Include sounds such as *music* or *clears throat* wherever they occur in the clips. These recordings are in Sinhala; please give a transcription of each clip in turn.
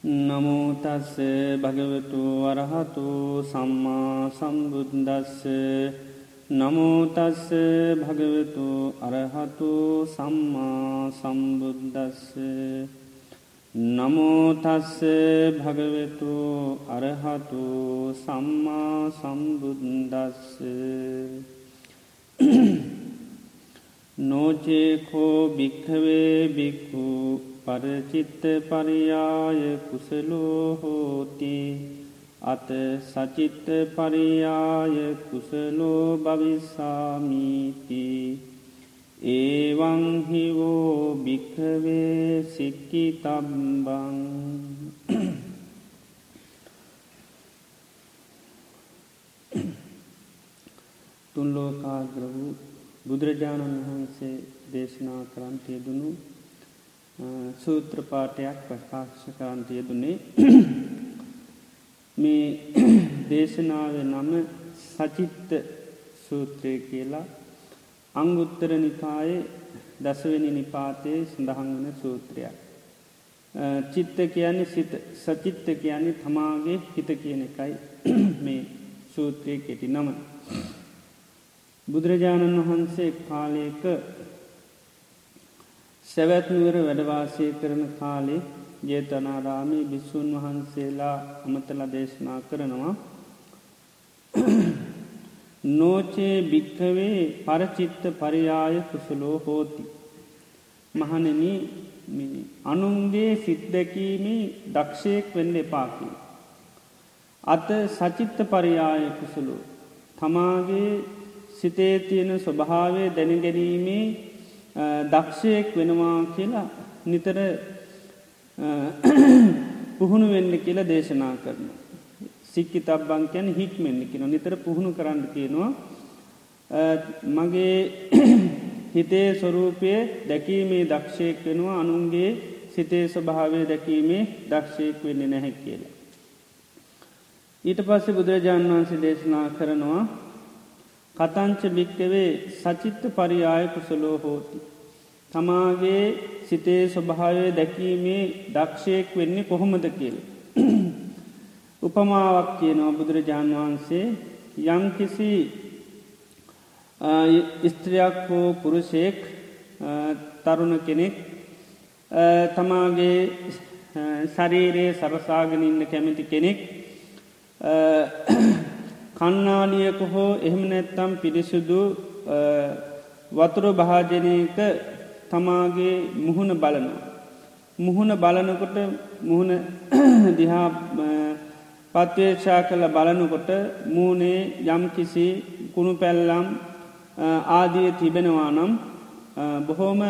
නමුතස්ස භගවතු වරහතු සම්මා සම්බුද්දස්ස. නමුතස්ස භගවතු අරහතු සම්මා සම්බුද්දස්ස. නමුතස්ස භගවතු අරහතු සම්මා සම්බුද්දස්ස. නෝචේකෝ භික්හවේ බික්කු පරචිත්ත පරියාය කුසලෝ හෝති අත සචිත්ත පරියාය කුසලෝ භවිසාමීති. ඒවංහිවෝ භික්හවේ සික්කි තම්බං තුන්ලෝකාග්‍ර වූ බුදුරජාණන් වහන්සේ දේශනා කරන්තියදුණු සූත්‍රපාටයක් ප්‍රකාශ කරන්තිය දුන්නේ මේ දේශනාව නම සචිත්ත සූත්‍රය කියලා අංගුත්තර නිකායේ දසවෙනි නිපාතයේ සඳහන් වන සූත්‍රයක්. චිත්ත කියන්නේ සිත සචිත්ත කියන්නේ තමාගේ හිත කියන එකයි *clears throat* මේ සූත්‍රය කෙටි නම. බුදුරජාණන් වහන්සේ කාලයක සැවැත්නුවර වැඩවාසය කරන කාලේ ජේතනාරාමී බිස්සුන් වහන්සේලා අමතල දේශනා කරනවා නෝචේ භික්කවේ පරචිත්ත පරියාය කුසලෝ හෝති. මහනන අනුන්ගේ සිද්දැකීමේ දක්ෂයෙක් වෙන්න එපාකි. අත සචිත්ත පරියාය කුසලු. තමාගේ සිතේ තියෙන ස්වභාවය දැනගැනීමේ දක්ෂයෙක් වෙනවා කියලා නිතර පුහුණු වෙන්න කියලා දේශනා කරන. සික්කි තබ්බං කියැන හික්මෙන්න්න කියෙන නිතර පුහුණු කරන්න තියෙනවා මගේ *clears throat* හිතේ ස්වරූපය දැකීමේ දක්ෂයෙක් වෙනවා අනුන්ගේ සිතේ ස්වභාවය දැකීමේ දක්ෂයෙක් වෙන්න නැහැ කියලා. ඊට පස්සේ බුදුරජාණන් වහන්සේ දේශනා කරනවා කතංච භික්කවේ සචිත්ත පරියාය කුසලෝ හෝති. තමාගේ සිතේ ස්වභාවය දැකීමේ දක්ෂයෙක් වෙන්නේ කොහොමද කියල. උපමාවක් කියනවා බුදුරජාණන් වහන්සේ යම්කිසි ස්ත්‍රයක් හෝ පුරුෂයෙක් තරුණ කෙනෙක් තමාගේ ශරීරයේ සරසාගෙනඉන්න කැමති කෙනෙක් කන්නාලියක හෝ එහෙම නැත්තම් පිරිසුදු වතුර භාජනයක තමාගේ මුහුණ බලනවා. මුහුණ බලනකොට මුහුණ *clears throat* දිහා පත්වේශා කළ බලනකොට මූනේ යම් කිසි කුණු පැල්ලම් ආදිය තිබෙනවා නම් බොහෝම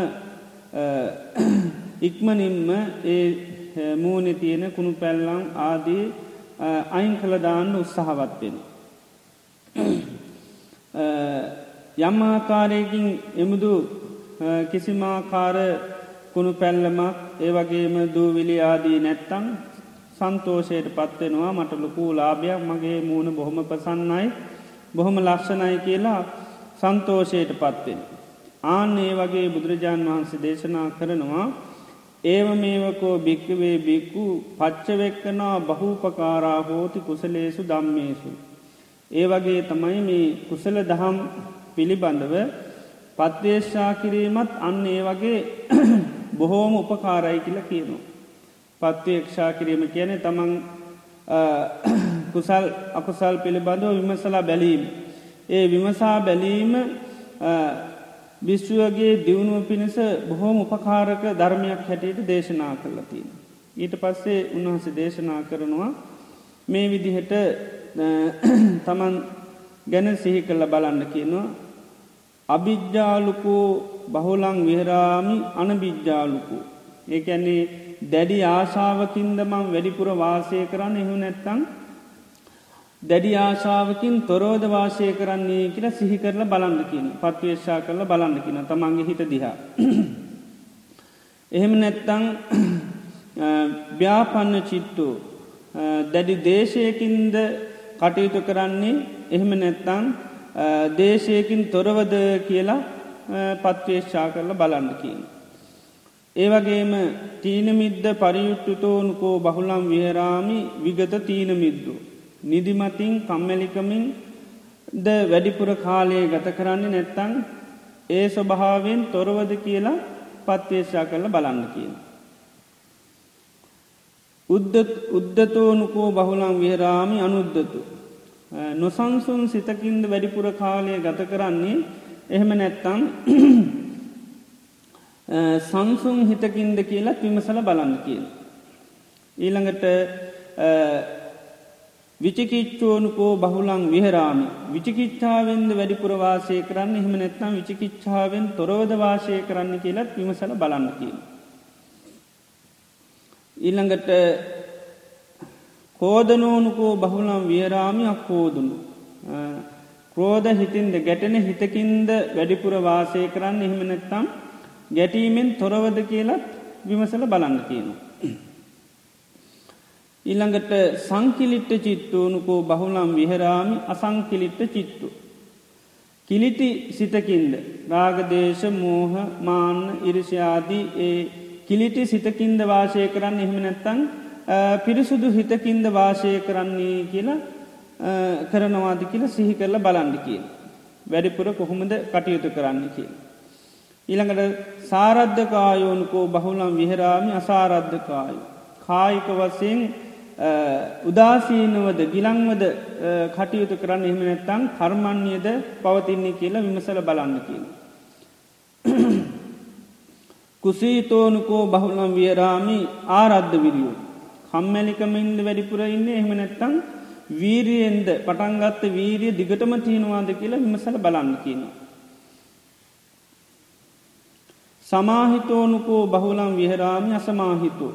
*clears throat* ඉක්මනින්ම ඒ මූනෙ තියෙන කුණු පැල්ලම් ආදී අයින් කළදාන්න උත්සාහවත්වෙන. *coughs* යම් ආකාරයකින් එමුදු කිසිමාකාර කුණු පැල්ලමක් ඒ වගේම දූවිලි ආදී නැත්තං සන්තෝෂයට පත්වෙනවා මට ලොකූ ලාභයක් මගේ මූුණ බොහොම පසන්නයි බොහොම ලක්ෂණයි කියලා සන්තෝෂයට පත්වෙන. ආන්න ඒ වගේ බුදුරජාණන් වහන්සේ දේශනා කරනවා ඒව මේවකෝ භික්කවේ බික්කු පච්චවෙක්කනා බහූපකාරා හෝති කුසලේසු දම්මේසු. ඒ වගේ තමයි මේ කුසල දහම් පිළිබඳව පත්වේශා කිරීමත් අන්න ඒ වගේ *clears throat* බොහෝම උපකාරයි කියල කියනවා. පත්වේක්ෂා කිරීම කියන තමන් *clears throat* කුසල් අකුසල් පිළිබඳව විමසලා බැලීම. ඒ විමසා බැලීම බිශ්ුවගේ දියුණුව පිණිස බොහෝම උපකාරක ධර්මයක් හැටියට දේශනා කරලතින්. ඊට පස්සේ උන්වහස දේශනා කරනවා මේ විදිහට *clears throat* තමන් ගැන සිහි කල්ල බලන්න කියනවා අභිජ්ජාලුකෝ බහුලං විහරාමි අනබිජ්ජාලුකු. ඒඇන්නේ දැඩි ආශාවකින්ද මං වැඩිපුර වාසය කරන්න එහු නැත්තං දැඩි ආශාවකින් තොරෝධ වාශය කරන්නේ කියලා සිහි කරල බලන්නකින පත්වේශා කරල බලන්නකින තමන්ගේ හිත දිහා. *clears throat* එහෙම නැත්තං *clears throat* ව්‍යාපන්න චිත්තු දැඩි දේශයකින්ද කටයුතු කරන්නේ එහෙම නැත්තං දේශයකින් තොරවද කියලා පත්වේශ්ෂා කරල බලන්න කියන. ඒවගේම තීනමිද්ද පරියුට්ටුතෝනුකෝ බහුලම් විහරාමි විගත තීනමිද්දු. නිදිමතින් කම්මැලිකමින් ද වැඩිපුර කාලයේ ගත කරන්නේ නැත්තං ඒ ස්වභාවෙන් තොරවද කියලා පත්වේශා කරල බලන්න කියන. උද්ධතෝනුකෝ බහුලං විහරාමි අනුද්ධතු. නොසංසුන් සිතකින්ද වැඩිපුර කාලය ගත කරන්නේ එහෙම නැත්තං *clears throat* සංසුන් හිතකින්ද කියලත් විමසල බලන්න කියන. ඊළඟට විචිකිච්චෝනුකෝ බහුලං විහරාමි විචිකිච්ඡාවෙන්ද වැඩිපුර වාසය කරන්න එහෙම නැත්නම් විචිකිච්ඡාවෙන් තොරවද වාශය කරන්න කියලත් විමසල බලන්න කියන. ඊළඟට කෝදනෝනුකෝ බහුලම් වියරාමි අක්කෝදුනු. ක්‍රෝධ හිතින්ද ගැටෙන හිතකින්ද වැඩිපුර වාසය කරන්න එහෙම නැත්තම් ගැටීමෙන් තොරවද කියලත් විමසල බලන්න කියනවා. ඊළඟට සංකිලිට්ට චිත්තූනුකෝ බහුලම් විහරාමි අසංකිලිට්ට චිත්තු. කිලිටි සිතකින්ද රාගදේශ මෝහ මාන්න ඉරිෂයාදී ඒ කිලිටි සිතකින්ද වාශය කරන්න එහෙම නැත්තං පිරිසුදු හිතකින්ද වාශය කරන්නේ කියලා කරනවාද කියලා සිහි කරල බලන්ඩ කියල. වැඩිපුර කොහොමද කටයුතු කරන්න කියල. ඊළඟට සාරද්ධකායෝනුකෝ බහුලම් විහරාමි අසාරද්ධකායු. කායික වසයෙන් උදාසීනවද ගිලංවද කටයුතු කරන්න එහෙම නැත්තං කර්මන්්‍යයද පවතින්නේ කියලා විමසල බලන්න කියන. කුසීතෝනුකෝ බහුලම් වියරාමි ආරද්ධ විරියෝ. කම්මැලිකමින්ද වැඩිපුර ඉන්න එහෙම නැත්තං වීරියෙන්ද පටන්ගත්ත වීරිය දිගටම තියෙනවාද කියලා විමසල බලන්න කියනවා. සමාහිතෝනුකෝ බහුලම් විහරාමි අසමාහිතෝ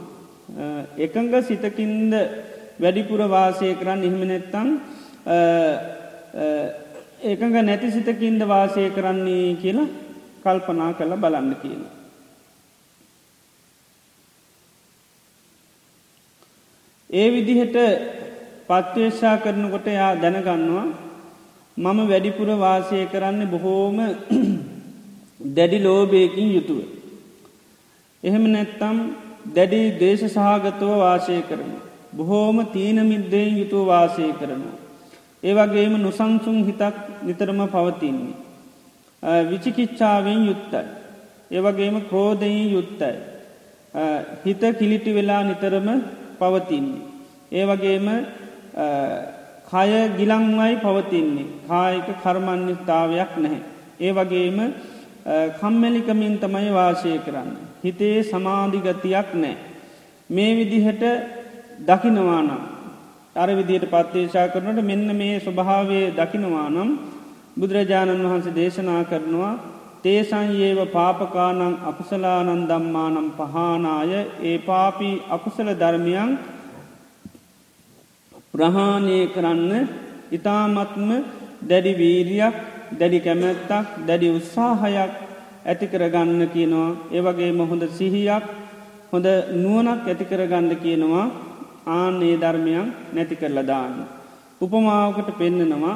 එකඟ සිතකින්ද වැඩිපුර වාසය කරන්න එහෙම නැත්තං ඒකඟ නැති සිතකින්ද වාසය කරන්නේ කියලා කල්පනා කළ බලන්න කියන. ඒ විදිහට පත්වේශා කරනකොට යා දැනගන්නවා මම වැඩිපුර වාසය කරන්න බොහෝම *clears throat* දැඩි ලෝබයකින් යුතුව. එහෙම නැත්තම් දැඩි දේශ සහගතව වාශය කරන. බොහෝම තීන මිද්දයෙන් යුතුව වාසය කරනවා. ඒවගේම නොසංසුන් හිතක් නිතරම පවතින්නේ. විචිකිච්ඡාවෙන් යුත්තයි. ඒවගේම ක්‍රෝධයෙන් යුත්තයි. හිත කිලිටි වෙලා නිතරම පවතින්නේ. ඒවගේම කය ගිලංවයි පවතින්නේ. කායික කර්මන්්‍යතාවයක් නැහැ. ඒ වගේම කම්මැලිකමින් තමයි වාශය කරන්න. හිතේ සමාධිගතියක් නෑ. මේ විදිහට දකිනවානම් අර විදියට පත්තේශා කරනට මෙන්න මේ ස්වභාවය දකිනවානම් බුදුරජාණන් වහන්සේ දේශනා කරනවා තේසංයේව පාපකානං අකුසලානන් දම්මානම් පහනාය. ඒ පාපී අකුසල ධර්මයන් ප්‍රහාණය කරන්න ඉතාමත්ම දැඩි වීරියක් දැඩි කැමැත්තක් දැඩි උත්සාහයක් ඇතිකරගන්න කියනවා. ඒවගේම හොඳ සිහියක් හොඳ නුවනක් ඇතිකරගන්න කියනවා. ආනේ ධර්මයක් නැති කරලා දාන්න. උපමාවකට පෙන්නනවා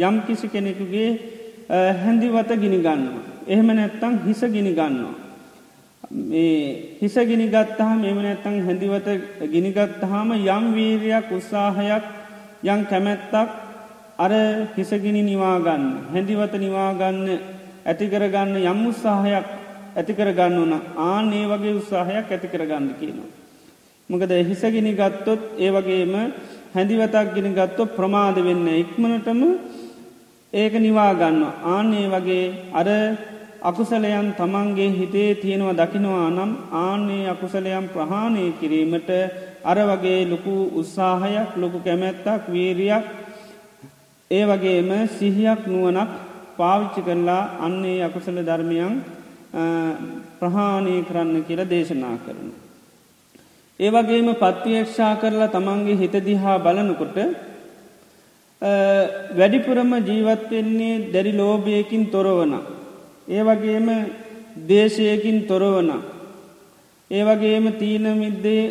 යම් කිසි කෙනෙකුගේ හැඳිවත ගිනි ගන්නවා. එහෙම නැත්තං හිස ගිනි ගන්නවා. මේ හිස ගිනිගත්තහම එම නැත්තං හැඳිවත ගිනිගත්තහාම යම් වීරයක් උත්සාහයක් යම් කැමැත්තක් අර හිසගිනි නිවාගන්න හැඳිවත නිවාගන්න ඇතිකරගන්න යම් උත්සාහයක් ඇතිකරගන්න ඕන ආනේ වගේ උත්සාහයක් ඇතිකරගන්න කියනවා. මොකද හිසගිනි ගත්තොත් ඒ වගේම හැඳිවතක් ගෙන ගත්තො ප්‍රමාද වෙන්න ඉක්මනටම ඒක නිවාගන්න ආනේ වගේ අර අකුසලයන් තමන්ගේ හිතේ තියෙනවා දකිනවා නම් ආන්නේ අකුසලයම් ප්‍රහාණය කිරීමට අර වගේ ලොකු උත්සාහයක් ලොකු කැමැත්තක් වීරියක් ඒ වගේම සිහියක් නුවනක් පාවිච්චි කරලා අන්නේ අකුසල ධර්මයන් ප්‍රහාණය කරන්න කියලා දේශනා කරන. ඒ වගේම පත්තියක්ෂා කරලා තමන්ගේ හිතදිහා බලනකොට වැඩිපුරම ජීවත්වෙන්නේ දැරි ලෝභයකින් තොරවන. ඒ වගේම දේශයකින් තොරවන. ඒ වගේම තීනමිද්දේ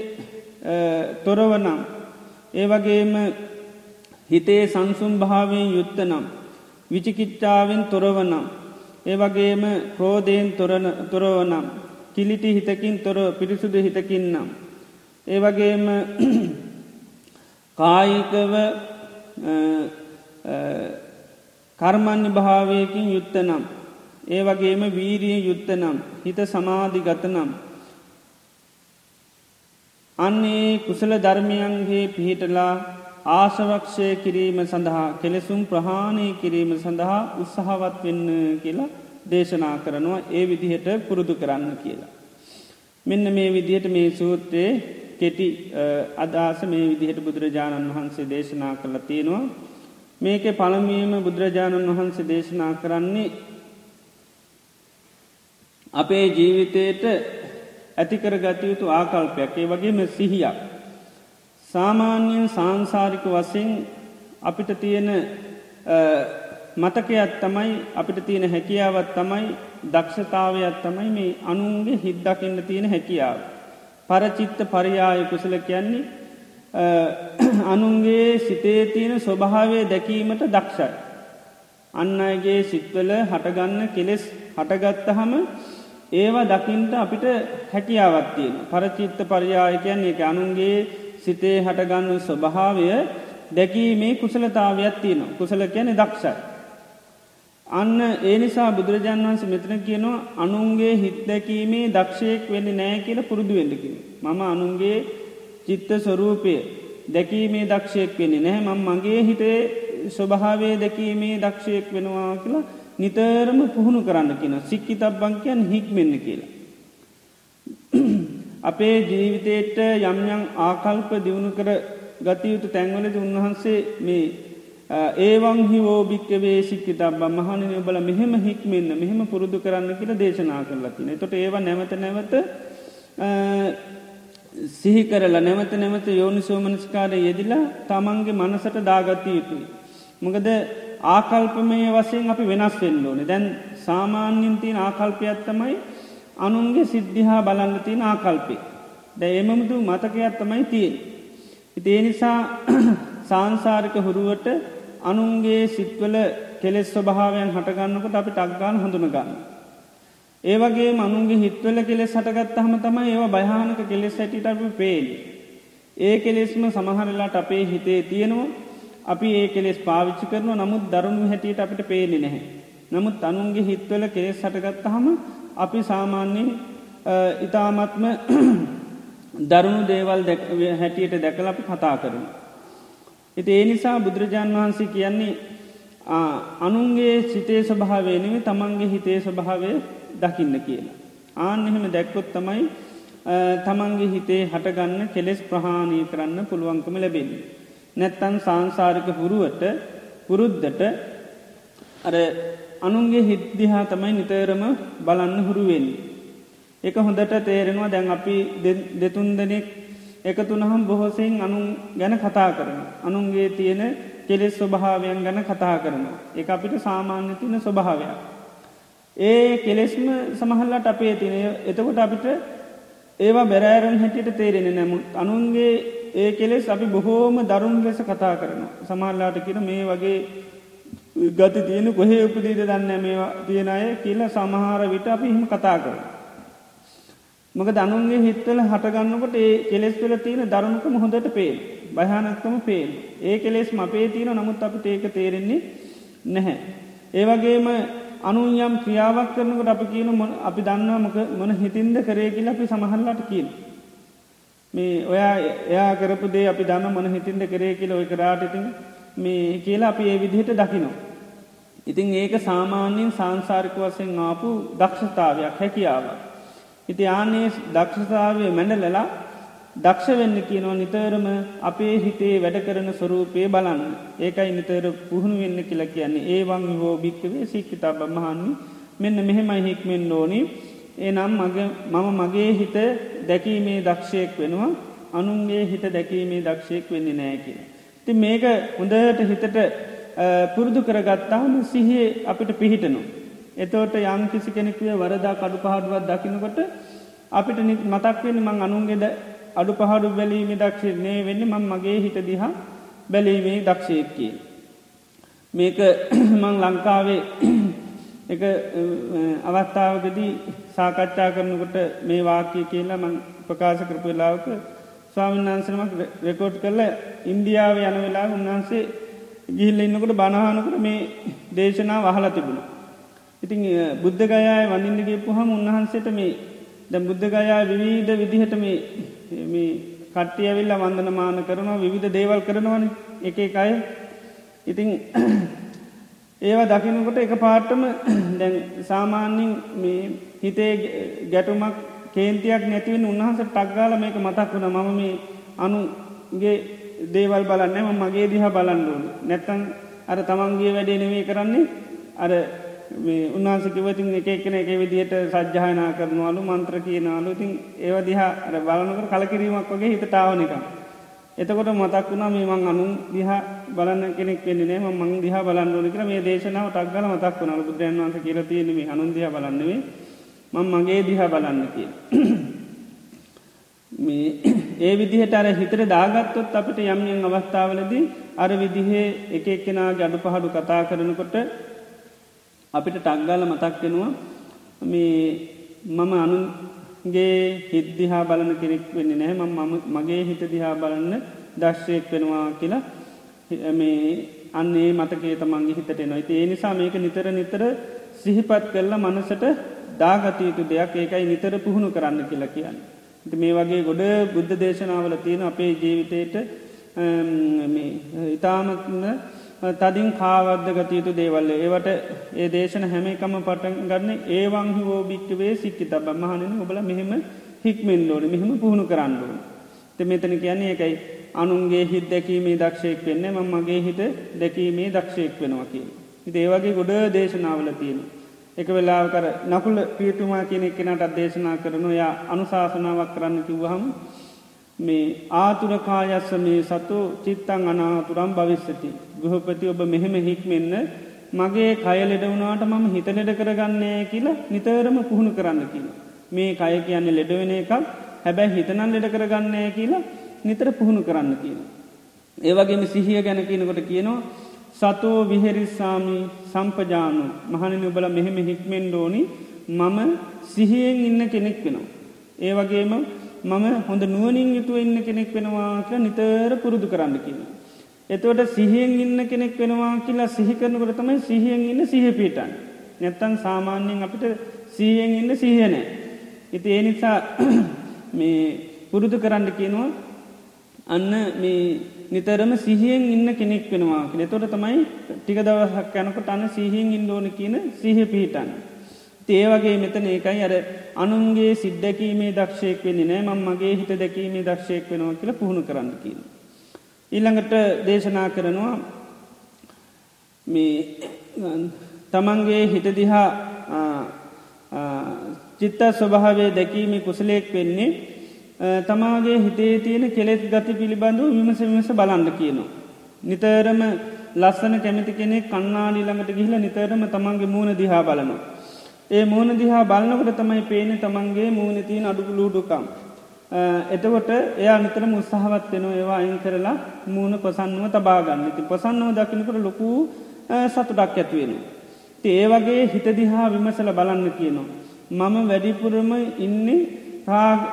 තොරවනම්. ඒ වගේම හිතේ සංසුම් භාවයෙන් යුත්ත නම්. විචිකිච්චාවෙන් තොරවනම්. ඒ වගේම ක්‍රෝධයෙන් තොරවනම්. කිලිටි හිතකින් තොර පිරිසුදු හිතකින්නම්. ඒ වගේම *clears throat* කායිකව කර්මණ්‍ය භාවයකින් යුත්ත නම්. ඒ වගේම වීරිය යුත්ත නම් හිත සමාධි ගත නම්. අන්නේ කුසල ධර්මයන්ගේ පිහිටලා ආශවක්ෂය කිරීම සඳහා කෙලෙසුම් ප්‍රහාණය කිරීම සඳහා උත්සාහවත් වෙන්න කියලා දේශනා කරනවා ඒ විදිහට පුරුදු කරන්න කියලා. මෙන්න මේ විදිහට මේ සූත්‍රයේ කෙටි අදහස මේ විදිහට බුදුරජාණන් වහන්සේ දේශනා කරලා තියෙනවා. මේක පළමියම බුදුරජාණන් වහන්සේ දේශනා කරන්නේ අපේ ජීවිතයට ඇතිකර ගතයුතු ආකල්පයක් ඒ වගේම සිහියක්. සාමාන්‍යයෙන් සංසාරික වසින් අපිට තියෙන මතකයක් තමයි අපිට තියෙන හැකියාවත් තමයි දක්ෂතාවයක් තමයි මේ අනුන්ගේ හිද්දකින්න තියෙන හැකියාව. පරචිත්ත පරියාය කුසල කියන්නේ *clears throat* අනුන්ගේ සිතේ තියෙන ස්වභාවය දැකීමට දක්ෂයි. අන්න අයගේ සිත්වල හටගන්න කෙලෙස් හටගත්තහම ඒවා දකිින්ට අපිට හැකියාවත්තියෙන පරචිත්ත පරියායකයන් එක අනුන්ගේ සිතේ හටගන්න ස්වභාවය දැකීමේ කුසලතාවයක් තියෙන කුසල කියන දක්ෂයි. අන්න ඒ නිසා බුදුරජාන් වන්ස මෙතන කියනවා අනුන්ගේ හිත් දැකීමේ දක්ෂයෙක් වෙන්න නෑ කියල පුරුදු වෙඩකින. මම අනුන්ගේ චිත්ත ස්වරූපය දැකීමේ දක්ෂයෙක් වෙන්නේ නැහැ මං මගේ හිතේ ස්වභාවේ දැකීමේ දක්ෂයෙක් වෙනවා කියලා නිතරම පුහුණු කරන්න කියන සික්කි තබ්බංකයන් හික්මෙන්න කියලා. *clears throat* අපේ ජීවිතයට යම්යම් ආකල්ප දියුණු කර ගතයුතු තැන්වලද උන්වහන්සේ මේ ඒවන් හිවෝ භික්කවේ සික්කි තබ මහනනය බල මෙහෙම හික්මෙන්න්න මෙහෙම පුරුදු කරන්න කියලා දේශනා කරලා තින තොට ඒව නැවත නැවත සිහි කරලා නැවත නැවත යෝනිසෝමනස්කාරය යෙදිලා තමන්ගේ මනසට දාගතිය යුතුයි. මොකද ආකල්පමය වසයෙන් අපි වෙනස් වෙන්න ඕනේ දැන් සාමාන්‍යින් තියන ආකල්පයක් තමයි අනුන්ගේ සිද්ධිහා බලන්න තියෙන ආකල්පය. ද එමමුතු මතකයක් තමයි තියෙන්. ඉතිේ නිසා *clears throat* සංසාරික හුරුවට අනුන්ගේ සිත්වල කෙලෙස් ස්වභාවයන් හටගන්නකොට අපි ටක්ගාන හඳුනගන්න. ඒවගේ මනුන්ගේ හිත්වල කෙලෙස් හටගත්තහම තමයි ඒව භයානක කෙලෙස් හැටිට අපි පේල්. ඒ කෙලෙස්ම සමහරලාට අපේ හිතේ තියෙනවා අපි ඒ කෙලෙස් පාවිච්චි කරන නමුත් දරුණු හැටියට අපිට පේනෙ නැහැ. නමුත් අනුන්ගේ හිත්වල කෙලෙස් හටගත්තහම අපි සාමාන්‍යයෙන් ඉතාමත්ම *clears throat* දරුණු දේවල් හැටියට දැකල අපි කතා කරන. එති ඒ නිසා බුදුරජාණන් වහන්සේ කියන්නේ අනුන්ගේ සිතේ ස්වභාවයනව තමන්ගේ හිතේ ස්වභාවය දකින්න කියලා. ආන්න එහෙම දැක්කොත් තමයි තමන්ගේ හිතේ හටගන්න කෙලෙස් ප්‍රහාණය කරන්න පුළුවන්කම ලැබෙන්නේ. නැත්තන් සංසාරික පුරුවට පුරුද්ධට අර අනුන්ගේ හිද්දිහා තමයි නිතරම බලන්න හුරුවෙන්නේ. එක හොඳට තේරෙනවා දැන් අපි දෙතුන් දෙනෙක් එකතු නහම් බොහොසෙන් අනුන් ගැන කතා කරන. අනුන්ගේ තියෙන කෙලෙස් ස්වභාවයන් ගැන කතා කරන. එක අපිට සාමාන්‍ය තින ස්වභාවයක්. ඒ කෙලෙස්ම සමහල්ලට අපේ තිනය එතකොට අපිට ඒවා බැරෑරන් හැටියට තේරෙන නැමුත් අනුන්ගේ ඒ කෙලෙස් අපි බොහෝම දරුන් ලෙස කතා කරන සමල්ලාට කියන මේ වගේ ගත තියෙන කොහේ උපදීද දන්න මේවා තියෙන අය කියල සමහාර විට අපි හිම කතා කර. මක දනුන්ගේ හිත්තල හටගන්නකොට ඒ කෙලෙස් වෙල තියෙන දරුණුකම හොඳට පේල් භයානක්කම පේල් ඒ කෙලෙස් මපේ තියෙන නමුත් අපිට ඒක තේරෙන්නේ නැහැ. ඒවගේම අනුයම් ක්‍රියාවක් කරනකට අපි කියන අපි දන්නවා මොක මොන හිතින්ද කරේ කියලා අපි සමහල්ලට කියන. මේ ඔයා එයා කරපු දේ අපි දන්න මොන හිතින්ද කරේ කියල ඔය කරාටඉතින් මේ කියලා අපි ඒ විදිහට දකිනවා. ඉතින් ඒක සාමාන්‍යයෙන් සංසාරික වසයෙන් ආපු දක්ෂතාවයක් හැකියාව. ඉති ආනේ දක්ෂතාවය මැඩලලා දක්ෂ වෙන්න කියනවා නිතරම අපේ හිතේ වැඩ කරන ස්වරූපය බලන්න ඒකයි නිතර පුහුණු වෙන්න කියලා කියන්නේ ඒවන් හෝ භික්කවේ සික්කිතා බමහන්නේ මෙන්න මෙහෙමයි හික්මෙන් ඕනි ඒ නම් මම මගේ හිත දැකීමේ දක්ෂයෙක් වෙනවා අනුන්ගේ හිත දැකීමේ දක්ෂයෙක් වෙන්නේ නෑ කියලා. ති මේක හොඳට හිතට පුරුදු කරගත්තාම සිහිය අපිට පිහිටනු. එතෝට යම් කිසි කෙනෙකුවේ වරදා කඩු පහඩුවත් දකිනකොට අපිට මතක් වෙන මං අනුන්ගෙද අඩු පහඩු බැලීමේ දක්ෂන්නේ වෙන්න මං මගේ හිට දිහා බැලීමේ දක්ෂයෙක් කිය. මේක *clears throat* මං ලංකාවේ *clears throat* එක අවස්ථාවකදී සාකච්ඡා කරනකොට මේ වාක්‍ය කියලා මං ප්‍රකාශ කරපු වෙලාවක ස්වාමීන් වහන්සනමක් රෙකෝඩ් කරල ඉන්දියාව යන වෙලා උන්වහන්සේ ගිහිල්ල ඉන්නකොට බණහනකට මේ දේශනා වහලා තිබුණ. ඉතින් බුද්ධ ගයාය වඳින්නගේපු හම උන්වහන්සේට මේ ද බුද්ධ ගයා විවිධ විදිහට මේ කට්ටිය ඇවිල්ල වන්දන මාන කරනවා විවිධ දේවල් කරනවන එක එකයි ඉතිං *clears throat* ඒවා දකිනකොට එක පාට්ටම *clears throat* දැන් සාමාන්‍යින් මේ හිතේ ගැටුමක් කේන්තියක් නැතිවෙන් උන්හස ටක්ගාල මේක මතක් වුණ. මම මේ අනුගේ දේවල් බලන්න ම මගේ දිහ බලන්ඩුවන නැත්තං අර තමන්ගේ වැඩේ නෙවේ කරන්නේ. අර උන්හන්සකිවතින් එක එකන එක විදිහයට සජ්්‍යායනා කරනවාලු මන්ත්‍ර කියනාලු ඉතින් ඒව දිහා අර බලනකට කලකිරීමක් වගේ හිත ටාවනිකම් එතකොට මතක් වුණා මේ මං අනුන් දිහා බලන්න කෙනෙක් වෙන්නේ ම මං දිහා බලන්නන කර මේ දේශනාව ටක්ගල මතක් වුණ. බුදුරන් වන්ස කියල තියෙනෙම අනුන්දිහ බලන්නවේ මං මගේ දිහා බලන්න කිය. *coughs* මේ *coughs* ඒ විදිහට අර හිතර දාගත්තොත් අපට යම්යන් අවස්ථාවලදී අර විදිහේ එක එක්කෙනගේ අඩු පහඩු කතා කරනකොට අපිට ටක්ගාල මතක්වෙනවා මේ මම අනුන්ගේ හිද්දිහා බලන කෙනෙක් වෙන්නේ නැහැ. ම මගේ හිත දිහා බලන්න දශ්‍යයක් වෙනවා කියලා මේ අන්නේ මතකේ තමන්ගේ හිතට නොයි ඒ නිසා මේක නිතර නිතර සිහිපත් කරලා මනසට දාගතයුතු දෙයක්. ඒකයි නිතර පුහුණු කරන්න කියලා කියන්න. මේ වගේ ගොඩ බුද්ධ දේශනාවල තියෙන අපේ ජීවිතයට ඉතාමත්ම තදින් කාවද්ද ගතයුතු දේවල්ල ඒවට ඒ දේශන හැම එකම පටන් ගන්න ඒවංහි වෝ භික්්වේ සික්කි තබ මහනන ඔබල මෙහෙම හික්මෙන් ලෝන මෙහෙම පුහුණු කරන්නුවන්. te මෙතන කියන්නේ එකයි අනුන්ගේ හිත් දැකීමේ දක්ෂයෙක් වෙන්නේ ම මගේ හිත දැකීමේ දක්ෂයෙක් වෙනවා කිය. හිත ඒවගේ ගොඩ දේශනාවල තියෙන. එක වෙලා කර නකුල පියතුමා කියන කෙනට අදේශනා කරනු යා අනුශාසනාවක් කරන්න කිව්වහම මේ ආතුරකායස්ස මේ සතු චිත්තං අනාතුරම් භවිස්සති. ගෘහපති ඔබ මෙහෙම හික්මෙන්න මගේ කය ලෙඩ වුණාට මම හිත ලෙඩ කරගන්නේ කියලා නිතරම පුහුණු කරන්න කියලා. මේ කය කියන්නේ ලෙඩවෙන එකක් හැබැයි හිතනන් ලෙඩ කරගන්නේ කියලා නිතර පුහුණු කරන්න කියන. ඒවගේම සිහිය ගැන කියනකොට කියනවා සතෝ විහෙරිස්සාමි සම්පජානු මහනිනි ඔබල මෙහෙම හික්මෙන් ඩෝනි මම සිහියෙන් ඉන්න කෙනෙක් වෙනවා. ඒ වගේම මම හොඳ නුවනින් යුතුව ඉන්න කෙනෙක් වෙනවාක නිතර පුරුදු කරන්න කියන. එතවට සිහියෙන් ඉන්න කෙනෙක් වෙනවා කියලා සිහිකරනකොට තමයි සිහියෙන් ඉන්න සිහපීටන්. නැත්තන් සාමාන්‍යයෙන් අපිට සීයෙන් ඉන්න සිහනෑ. ඉති ඒ නිසා *clears throat* මේ පුරුදු කරන්න කියනවා අන්න මේ නිතරම සිහියෙන් ඉන්න කෙනෙක් වෙනවා එතොට තමයි ටික දවසක් යනකොට අන්න සිහියෙන් ඉන්දෝන කියන සිහ පිහිටන්. ඒවගේ මෙතන ඒකයි අර අනුන්ගේ සිද්ධකීමේ දක්ෂයෙක් වෙන්නේ නෑ මං මගේ හිත දැකීමේ දක්ෂයෙක් වෙනවා කියලා පුහුණු කරන්න කියන. ඊළඟට දේශනා කරනවා මේ තමන්ගේ හිත දිහා චිත්ත ස්වභාවේ දැකීමේ කුසලයෙක් වෙන්නේ තමාගේ හිතේ තියෙන කෙලෙත් ගති පිළිබඳව විමස විමස බලන්න කියනවා. නිතරම ලස්සන කැමති කෙනෙ කන්නාඩි ළඟට ගිහිල නිතරම තමන්ගේ මූුණ දිහා බලනවා. ඒ මූුණ දිහා බලන්නකට තමයි පේන තමන්ගේ මූුණ තියන අඩුකු ලූඩුකම්. එතකොට එයා නිතරම උත්සාහවත් වෙනවා ඒවා අයින් කරලා මූුණ පසන්නුව තබාගන්න ඉති පසන්නුව දකිනකට ලොකු සතුටක් ඇත්වෙන. ඒ වගේ හිත දිහා විමසල බලන්න කියනවා. මම වැඩිපුරම ඉන්නේ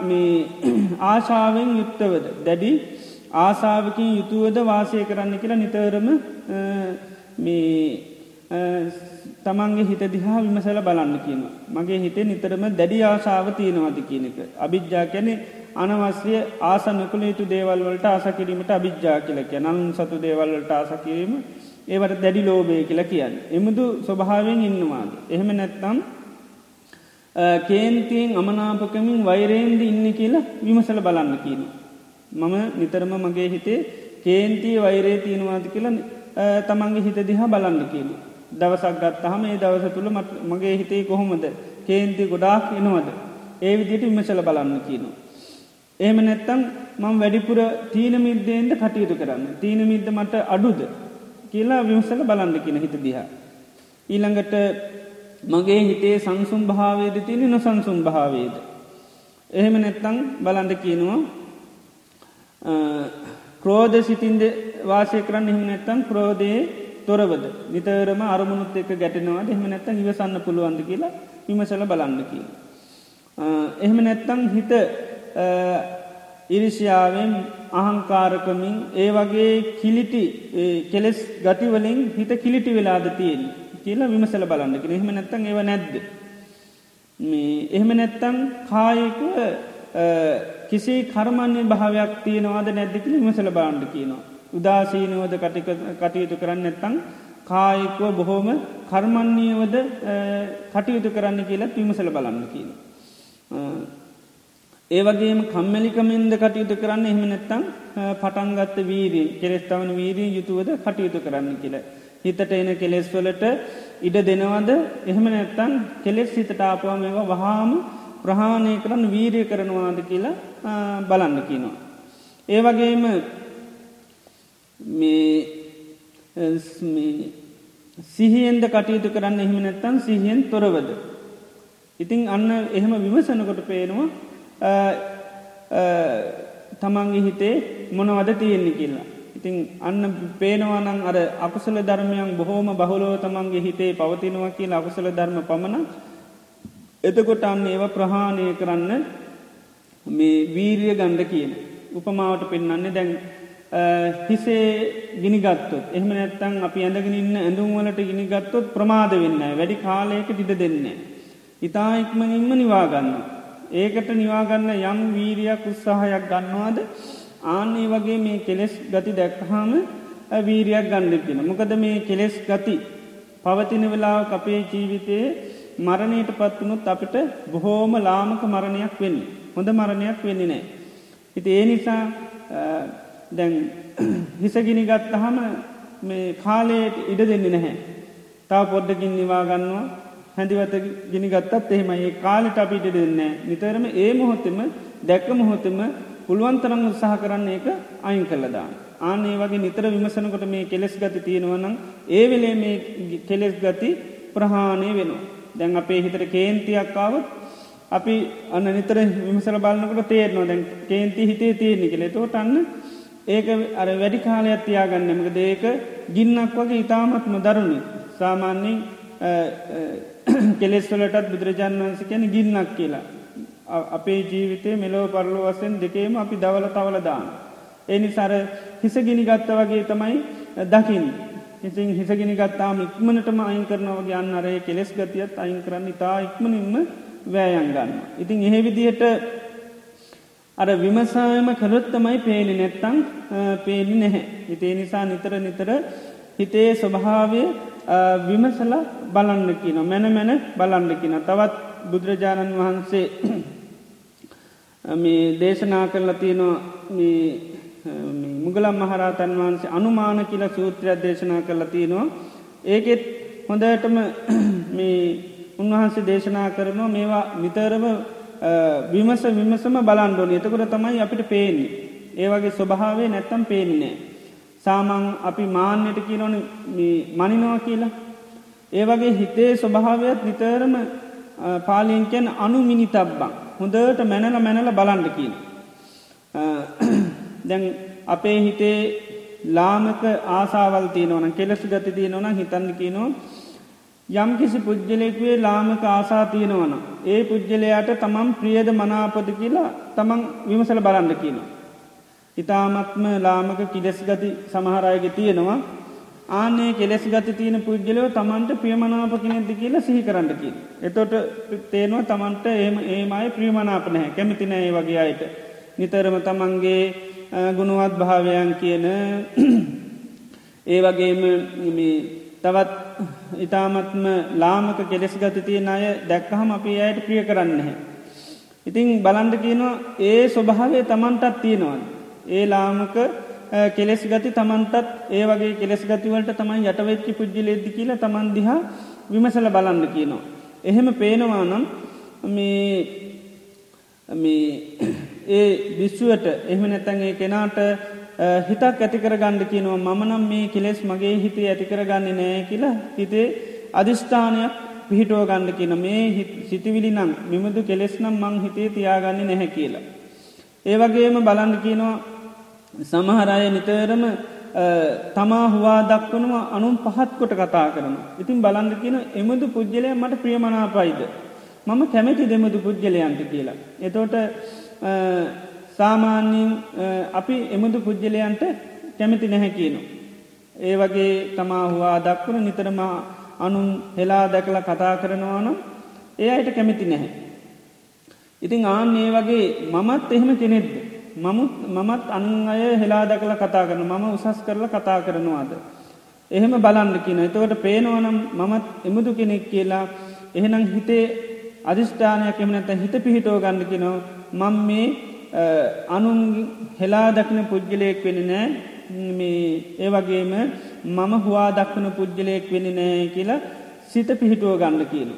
මේ *clears throat* ආශාවෙන් යුක්තවද දැඩි ආසාාවකින් යුතුවද වාසය කරන්න කියලා නිතරම මේ තමන්ගේ හිත දිහා විමසල බලන්න කියන. මගේ හිතේ නිතරම දැඩි ආශාව තියෙනවද කියනක. අභිජ්ජා කැනෙ අනවස්්‍ය ආසනකළ යුතු දේවල්වලට ආසකිරීමට අභිජ්ජා කියලක නන් සතු දේවල්වලට ආසකිරීම ඒවට දැඩි ලෝබය කියලා කියන්න. එමුදු ස්වභාවෙන් ඉන්නවාද. එහෙම නැත්තම් කේන්තියෙන් අමනාපකමින් වෛරේන්ද ඉන්න කියලා විමසල බලන්න කියන. මම නිතරම මගේ හිතේ කේන්තිය වෛරේ තියෙනවාද කියලා තමන්ගේ හිත දිහා බලන්න කියන. දවසක් ගත්තහම ඒ දවස තුළ මගේ හිතේ කොහොමද කේන්ති ගොඩාක් එනවද. ඒ විදියට විමසල බලන්න කියනවා. එහෙම නැත්තම් මං වැඩිපුර තීන මිද්දයෙන්ද කටයුතු කරන්න. තීන මිද්ද මට අඩුද කියලා විමසල බලන්න කියන හිත දිහා. ඊළඟට මගේ හිතේ සංසුම් භාවේද තියෙන නොසංසුම් භාවේද. එහෙම නැත්තං බලන්ඩ කියනවා ක්‍රෝධ සිතින්ද වාසය කරන්න එහෙම නැත්තන් ක්‍රෝධයේ තොරවද නිතරම අරමුණුත් එක ගැටෙනවා එහෙම නැත්තන් ඉවසන්න පුළුවන්ද කියලා විමසල බලන්න කිය. එහෙම නැත්තං හිත ඉරිෂයාවෙන් අහංකාරකමින් ඒ වගේ කිලිටි කෙලෙස් ගතිවලින් හිත කිලිටි වෙලාද තියෙන් කියලා විමසල බලන්නකෙන එහෙම නැත්තන් ඒව නැද්ද. මේ එහෙම නැත්තං කායකුව කිසි කර්මණ්‍ය භාවයක් තියෙනවාද නැද්දිකිල විමසල බාණ්ඩ කියනවා. උදාසීනවද කටයුතු කරන්න නැත්තං කායෙක්ව බොහෝම කර්මණ්‍යයවද කටයුතු කරන්න කියලා විමසල බලන්න කියන. ඒවගේම කම්මැලිකමෙන්ද කටයුතු කරන්න එහෙම නැත්තං පටන්ගත්ත වීරී කෙරෙස්තවන වීරී යුතුවද කටයුතු කරන්න කියලා. හිතට එන කෙලෙස්වලට ඉඩ දෙනවද එහෙම නැත්තං කෙලෙස් හිතට ආපුවාම ඒවා වහාම ප්‍රහාණය කරන්න වීරය කරනවාද කියලා බලන්න කියනවා. ඒ වගේම මේ සිහියෙන්ද කටයුතු කරන්න එහෙම නැත්තන් සිහියෙන් තොරවද. ඉතිං අන්න එහෙම විමසනකොට පේනවා තමන්ගේ හිතේ මොනවද තියෙන්නේ කියලා. ඉතිං අන්න පේනවානං අර අකුසල ධර්මයන් බොහෝම බහුලෝ තමන්ගේ හිතේ පවතිනවා කියලා අකුසල ධර්ම පමණ එතකොට අන්න ඒව ප්‍රහාණය කරන්න මේ වීරිය ගණ්ඩ කියන. උපමාවට පෙන්න්නන්නේ දැන් හිසේ ගිනිගත්තොත් එහම නැත්තං අපි ඇඳගෙන ඉන්න ඇඳුම්වලට ගිනිගත්තොත් ප්‍රමාද වෙන්න වැඩි කාලයක ඉඩ දෙන්නේ. ඉතා ඉක්මනින්ම නිවාගන්න. ඒකට නිවාගන්න යම් වීරයක් උත්සාහයක් ගන්නවාද ආන්නේ වගේ මේ කෙලෙස් ගති දැක්හාම වීරයක් ගණ්ඩකින. මොකද මේ කෙලෙස් ගති පවතින වෙලාව අපේ ජීවිතයේ මරණයට පත්වනුත් අපිට බොහෝම ලාමක මරණයක් වෙන්න. හොඳ මරණයක් වෙන්නේ නෑ. හිති ඒ නිසා දැන් *clears throat* හිසගිනි ගත්තහම මේ කාලයට ඉඩ දෙන්නේ නැහැ. තව පොඩ්ඩකින් නිවා ගන්නවා හැදිවත ගිනි ගත්තත් එහෙම ඒ කාලට අපිට දෙන්න නිතරම ඒ මොහොතෙම දැක්ක මොහොතෙම පුළුවන්තරං උත්සාහ කරන්න එක අයින් කල්ලදා. ආනේ වගේ නිතර විමසනකොට මේ කෙලෙස් ගති තියෙනවනම් ඒ වෙලේ මේ කෙලෙස් ගති ප්‍රහාණය වෙනවා. දැන් අපේ හිතර කේන්තියක්කාවත් අපි අන්න නිතර විමසල බලන්නකට තේරනවා දැන් කේන්ති හිතේ තියෙන්නේ කෙළෙ තෝට අන්න ඒක අර වැඩි කාලයක් තියාගන්නමක දේක ගින්නක් වගේ ඉතාමත්ම දරුණු සාමාන්‍යෙන් *coughs* කෙලෙස්වලටත් බුදුරජාන් වන්ස කැන ගින්නක් කියලා අපේ ජීවිතය මෙලෝ පරලෝ වසෙන් දෙකේම අපි දවල තවල දාන. එනි සර හිස ගිනි ගත්ත වගේ තමයි දකිින් ඉතින් හිසගෙන ගත්තාම ඉක්මනටම අයින් කරනවගේ අන්න අරය කෙලෙස් ගතියත් අයින් කරන්න ඉතා ඉක්මනින්ම වෑයන් ගන්න. ඉතින් එහෙ විදිහට අර විමසායම කරොත්තමයි පේනි නැත්තං පේනි නැහැ. හිතේ නිසා නිතර නිතර හිතේ ස්වභාවය විමසල බලන්න කියන මැන මැන බලන්න කියන තවත් බුදුරජාණන් වහන්සේ *clears throat* මේ දේශනා කරලා තියෙනවා මුගලම් මහරතන් වහන්සේ අනුමාන කියල සූත්‍රයක් දේශනා කරලා තියෙනවා. ඒකෙත් හොඳටම *clears throat* මේ උන්වහන්සේ දේශනා කරනවා මේවා නිතරම විමස විමසම බලන්ඩෝන එතකොට තමයි අපිට පේන්නේ. ඒවගේ ස්වභාවේ නැත්තම් පේන්නේ. සාමං අපි මාන්‍යයට කියනොන මනිනවා කියලා. ඒවගේ හිතේ ස්වභාවයක් නිතරම පාලියන්කැන් අනු මිනි තබ්බං හොඳට මැනල මැනල බලන්ඩ කියන. දැන් අපේ හිතේ ලාමක ආසාවල් තියනවන කෙලෙසු ගති තියනවන හිතන්න කියනවා යම් කිසි පුද්ගලෙක්වේ ලාමක ආසා තියෙනවන. ඒ පුද්ගලයාට තමන් ප්‍රියද මනාපද කියලා තමන් විමසල බලන්න කියන. ඉතාමත්ම ලාමක කිලෙස් ගති සමහරයග තියෙනවා ආනේ කෙලෙස් ගති තියෙන පුද්ගලව තමන්ට ප්‍රියමනාප කෙනෙද කියලා සිහි කරන්න කිය. එතොට තේනවා තමන්ට ඒම ඒමයි ප්‍රියමනාප නැහැ කැමිතිනෑ වගේ අයට. නිතරම තමන්ගේ ගුණුවත් භාවයන් කියන *clears throat* ඒ වගේම තවත් ඉතාමත්ම ලාමක කෙලෙස් ගත තියෙන අය දැක්කහම අපි අයට ප්‍රිය කරන්න. ඉතිං බලන්ඩ කියනවා ඒ ස්වභාවේ තමන්ටත් තියෙනවන්. ඒ ලාමක කෙලෙස් ගති තමන්ටත් ඒ වගේ කෙලෙස් ගතිවලට තමයි යටවෙච්චි පුද්ජිලෙද්දි කියල තමන් දිහා විමසල බලන්න කියනවා. එහෙම පේනවා නම් මේ *clears throat* ඒ විශ්ුවට එහම නැතැන්ගේ කෙනාට හිතක් ඇතිකර ගණ්ඩ කියනවා මමනම් මේ කෙලෙස් මගේ හිතේ ඇතිකර ගන්න නෑ කියලා හිතේ අධිෂ්ඨානයක් පිහිටෝ ගණ්ඩ කියන මේ සිතිවිලි නම් මෙමදු කෙලෙස් නම් මං හිතේ තියාගන්න නැහැ කියලා. ඒවගේම බලන්න කියනවා සමහරය නිතරම තමා හවා දක්වනවා අනුම් පහත් කොට කතා කරන. ඉතින් බලන්න කියන එමුදු පුද්ගලය මට ප්‍රියමනාපයිද. මම කැමැති දෙමුදු පුද්ගලයන්ට කියලා. එතෝට සාමාන්‍යින් අපි එමුදු පුද්ගලයන්ට කැමති නැහැ කියනු. ඒ වගේ තමා හවා දක්වුණ නිතරම අනුන් හෙලා දැකලා කතා කරනවානම් ඒ අයට කැමති නැහැ. ඉතිං ආන් ඒ වගේ මමත් එහෙම කෙනෙක්ද. මමුත් මමත් අන් අය හෙලා දැකල කතා කරන මම උසස් කරලා කතා කරනවාද. එහෙම බලන්න කියන එතවට පේනවනම් මමත් එමුදු කෙනෙක් කියලා එහෙනම් හිතේ අධිෂ්ඨානයක් එමනැත හිත පිහිටෝ ගන්නකි නොව මං මේ අනුන් හෙලා දක්න පුද්ගලයෙක් වෙන නෑ. මේ ඒ වගේම මම හවා දක්වන පුද්ගලයෙක් වෙන නෑ කියලා සිත පිහිටුව ගන්න කියන.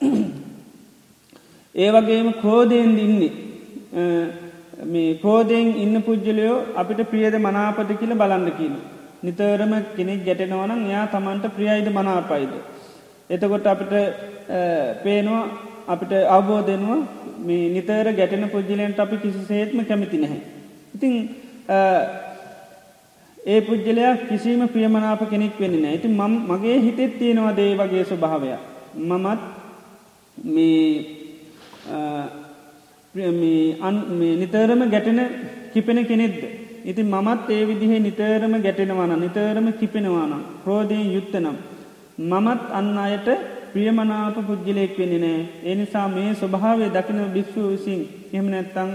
*clears throat* ඒ වගේම කෝදයෙන් ඉන්නේ මේ කෝදයෙන් ඉන්න පුද්ගලයෝ අපිට ප්‍රියද මනාපද කියල බලන්න කියන. නිතරම කෙනෙක් ගැටෙනවනම් යා තමන්ට ප්‍රියයිද මනාපයිද. එතකොට අපිට පේනවා අපිට අවබෝධයනවා මේ නිතර ගැටෙන පුද්ජලයන්ට අපි කිසිසේත්ම කැමති නැහැ. ඉතිං ඒ පුද්ගලයක් කිසිීම ප්‍රියමනාප කෙනෙක් වෙන්න නෑ ඇති ම මගේ හිතෙත් තියෙනවා දේ වගේ ස්වභාවය. මමත් මේ නිතරම ගැටෙන කිපෙන කෙනෙක්ද. ඉති මමත් ඒ විදිහේ නිතරම ගැටෙනවාන නිතරම කිපෙනවාන ප්‍රෝධයෙන් යුත්තනම්. මමත් අන්න අයට ප්‍රියමනාප පුද්ගලයෙක් වෙන්නේ නෑ. එනිසා මේ ස්වභාවය දකින භික්‍ෂූ විසින් එම නැත්තං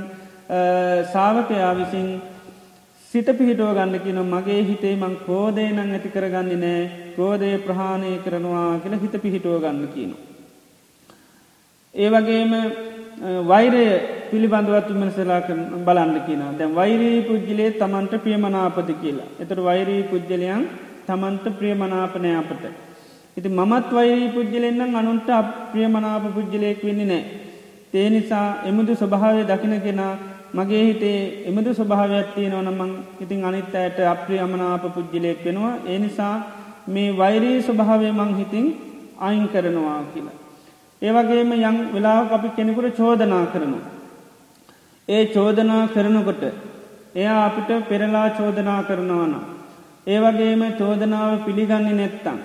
සාාවකයා විසින් සිත පිහිටුව ගන්නකින මගේ හිතේ මං කෝදය නං ඇති කරගන්න නෑ කෝදය ප්‍රහාණය කරනවා කියල හිත පිහිටුව ගන්න කියන. ඒ වගේම වෛරය පිළිබඳවත් විමසලා බලන්න කියන දැන් වෛරී පුද්ගලේ තමන්ට ප්‍රියමනාපති කියලා. එතට වෛරී පුද්ගලයන් තමන්ට ප්‍රියමනාපනය අපට. ඉති මමත් වෛරී පුද්ගලෙන්න්නම් අනුන්ට අප්‍රියමනාප පුද්ගලයෙක් වෙන්නේ නෑ. තේ නිසා එමුදු ස්වභාවය දකින කෙනා මගේ හිතේ එමදු ස්වභාවයක් තියෙනවන මං ඉතින් අනිත් අයට අප්‍රිය අමනාප පුද්ගලයෙක් වෙනවා ඒ නිසා මේ වෛරී ස්වභාවය මං හිතින් අයින් කරනවා කියලා. ඒවගේම යං වෙලාව අපි කෙනෙකුට චෝදනා කරනවා. ඒ චෝදනා කරනකොට එයා අපිට පෙරලා චෝදනා කරනවන. ඒවගේම චෝදනාව පිළිගන්නේ නැත්තම්.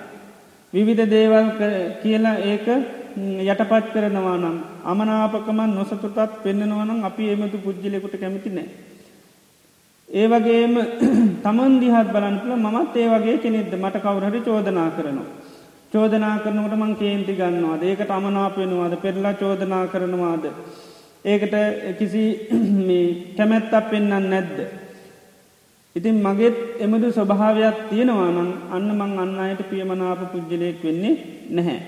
විවිධ දේවල් කියලා ඒක යටපත් කරනවා නම් අමනාපකමන් නොසතුටත් පෙන්න්නනවනම් අපි එමතු පුද්ජලෙකුට කැමති නෑ. ඒ වගේම *clears throat* තමන් දිහත් බලන්ටල මත් ඒ වගේ කෙනෙද මට කවුරහරි චෝදනා කරනවා. චෝදනා කරනකට මං කේන්ති ගන්නවාද ඒකට අමනාපෙනවාද පෙරලා චෝදනා කරනවාද. ඒකට කිසි *clears throat* කැමැත්තක් පෙන්න්න නැද්ද. ඉතින් මගේත් එමදු ස්වභාවයක් තියෙනවා නම් අන්න මං අන්න අයට පියමනාප පුද්ජලයෙක් වෙන්නේ නැහැ.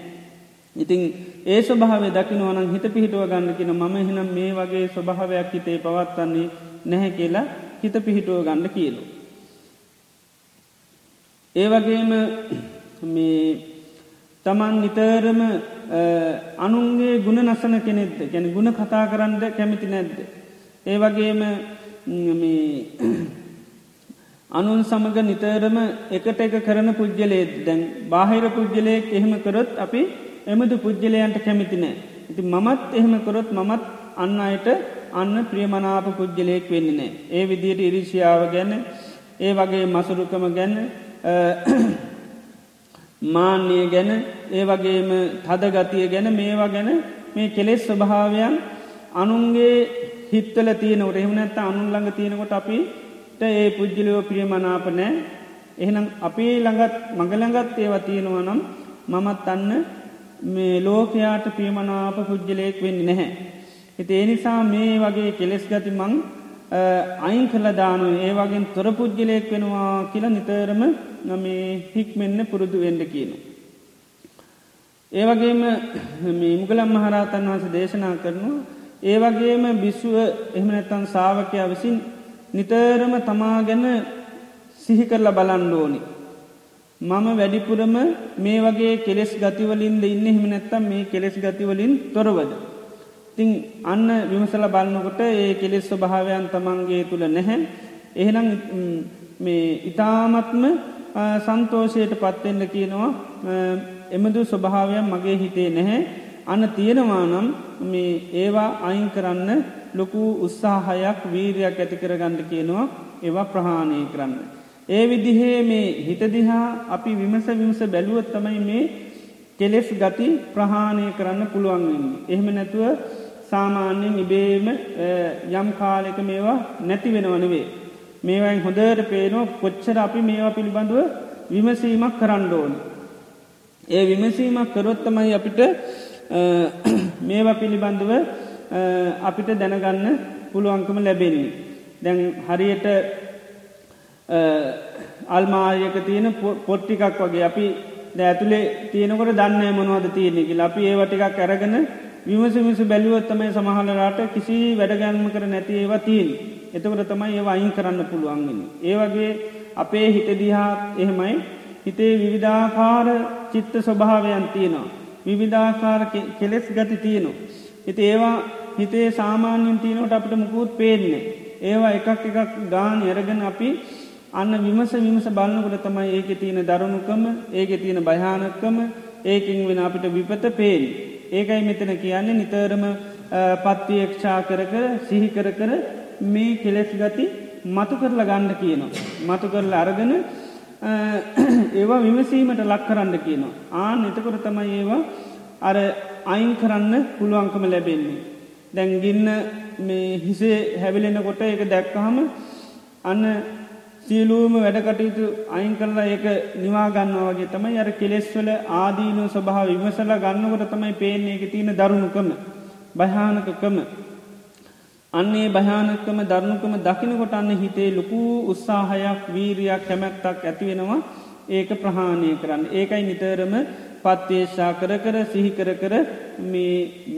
ඉතිං ඒ ස්වභාව දකිනවනම් හිත පිහිටුව ගන්න කියෙන මම හිනම් මේ වගේ ස්වභාවයක් හිතේ පවත්වන්නේ නැහැ කියලා හිත පිහිටුව ගන්න කියලු. ඒ වගේම මේ තමන් නිතරම අනුන්ගේ ගුණ නසන කෙනෙෙද ගැන ගුණ කතා කරන්න කැමිති නැද්ද. ඒ වගේම *coughs* අනුන් සමඟ නිතරම එකට එක කරන පුද්ගලේත් දැන් බාහිර පුද්ගලයෙක් එහෙම කරොත් අපි එමදු පුද්ගලයන්ට කැමිතිනෑ. ඉති මමත් එහෙම කොරොත් මමත් අන්න අයට අන්න ප්‍රියමනාප පුද්ගලයෙක් වෙන්නේනෑ. ඒ විදියට ඉරිෂියාව ගැන ඒ වගේ මසුරුකම ගැන මාන්‍යය ගැන ඒ වගේම තදගතිය ගැන මේවා ගැන මේ කෙලෙස් ස්වභාවයන් අනුන්ගේ හිත්තල තියනවට එහමනැත්ත අනුන්ළඟ තියෙනකොට අපිට ඒ පුද්ජලයෝ ප්‍රියමනාප නෑ එහෙනම් අපි ළඟත් මගළඟත් ඒවා තියෙනවා නම් මමත් අන්න මේ ලෝකයාට පියමනාප පුද්ගලයෙක් වෙන්න නැහැ. හිති ඒනිසා මේ වගේ කෙලෙස් ගති මං අයින් කළ දානු ඒ වගෙන් තොර පුද්ගලයෙක් වෙනවා කියලා නිතරම මේ හික්මෙන්න පුරුදු වෙන්ඩ කියන. ඒවගේම මුගලම් මහරහතන් වහස දේශනා කරනවා ඒ වගේම බිස්සුව එහමනැත්තන් සාාවකයා විසින් නිතරම තමා ගැන සිහි කරලා බලන්න ඕනි. මම වැඩිපුරම මේ වගේ කෙලෙස් ගතිවලින්ද ඉන්න හිම නැත්තම් මේ කෙලෙස් ගතිවලින් තොරවද. තිං අන්න විමසල බලන්නකොට ඒ කෙලෙස් ස්වභාවයන් තමන්ගේ තුළ නැහැ. එහෙනම් මේ ඉතාමත්ම සන්තෝෂයට පත්වෙන්න කියනවා එමදු ස්වභාවයන් මගේ හිතේ නැහැ. අන්න තියෙනවා නම් මේ ඒවා අයින් කරන්න ලොකු උත්සාහයක් වීරයක් ඇති කරගන්න කියනවා ඒවා ප්‍රහාණය කරන්න. ඒ විදිහේ මේ හිතදිහා අපි විමස විමස බැලුවත් තමයි මේ කෙලෙස් ගති ප්‍රහාණය කරන්න පුළුවන්වෙන්නේ. එහෙම නැතුව සාමාන්‍යෙන් ඉබේම යම් කාලෙක මේවා නැති වෙනවනවේ. මේවයින් හොඳට පේනෝ කොච්චර අපි මේවා පිළිබඳුව විමසීමක් කරන්න ඕන. ඒ විමසීමක් කරොත්තමයි අපිට මේවා පිළිබඳව අපිට දැනගන්න පුළුවන්කම ලැබෙන්නේ. දැන් හරියට අල්මායක තියෙන පොට්ටිකක් වගේ අපි ඇතුළේ තියෙනකොට දන්න මොනවද තියෙනෙකි අපි ඒවටිකක් ඇරගෙන විමස විස බැලුවත්තමයි සමහලරාට කිසි වැඩගැන්ම කර නැති ඒවා තිීන් එතකට තමයි ඒ අයින් කරන්න පුළුවන්ගෙන. ඒවගේ අපේ හිට දිහා එහෙමයි හිතේ විවිධාකාර චිත්ත ස්වභාවයන් තියෙනවා. විවිධාකාර කෙලෙස් ගති තියෙනවා. හිති ඒවා හිතේ සාමාන්‍යින් තියනට අපට මුකුත් පේන්නේ. ඒවා එකක් එකක් ගාන අරගෙන අපි අන්න විමස විමස බලන්නකොට තමයි ඒක තියෙන දරුණුකම ඒක තියෙන භයානක්කම ඒකින් වෙන අපිට විපත පේෙන්. ඒකයි මෙතන කියන්නේ නිතරම පත්තියක්ෂා කර කර සිහි කර කර මේ කෙලෙස් ගති මතු කරලා ගණ්ඩ කියනවා. මතු කරලා අරගෙන ඒවා විමසීමට ලක් කරන්න කියනවා. ආන එතකොට තමයි ඒවා අර අයින් කරන්න පුළුවන්කම ලැබෙන්නේ. දැන්ගින්න මේ හිසේ හැවිලෙනකොට ඒක දැක්කහම අන්න සියලූම වැඩකටයුතු අයින් කරලා ඒක නිවාගන්නවාගේ තමයි අර කෙලෙස්වල ආදීනු සභහා විමසල ගන්නකොට තමයි පේන්නේ එක තියෙන දරුණුකම භයානකකම. අන්නේ භයානකම දරුණුකම දකිනකොට අන්න හිතේ ලොකු උත්සාහයක් වීරයක් කැමැත්තක් ඇතිවෙනවා ඒක ප්‍රහාණය කරන්න. ඒකයි නිතරම පත්වේශා කර කර සිහිකර කර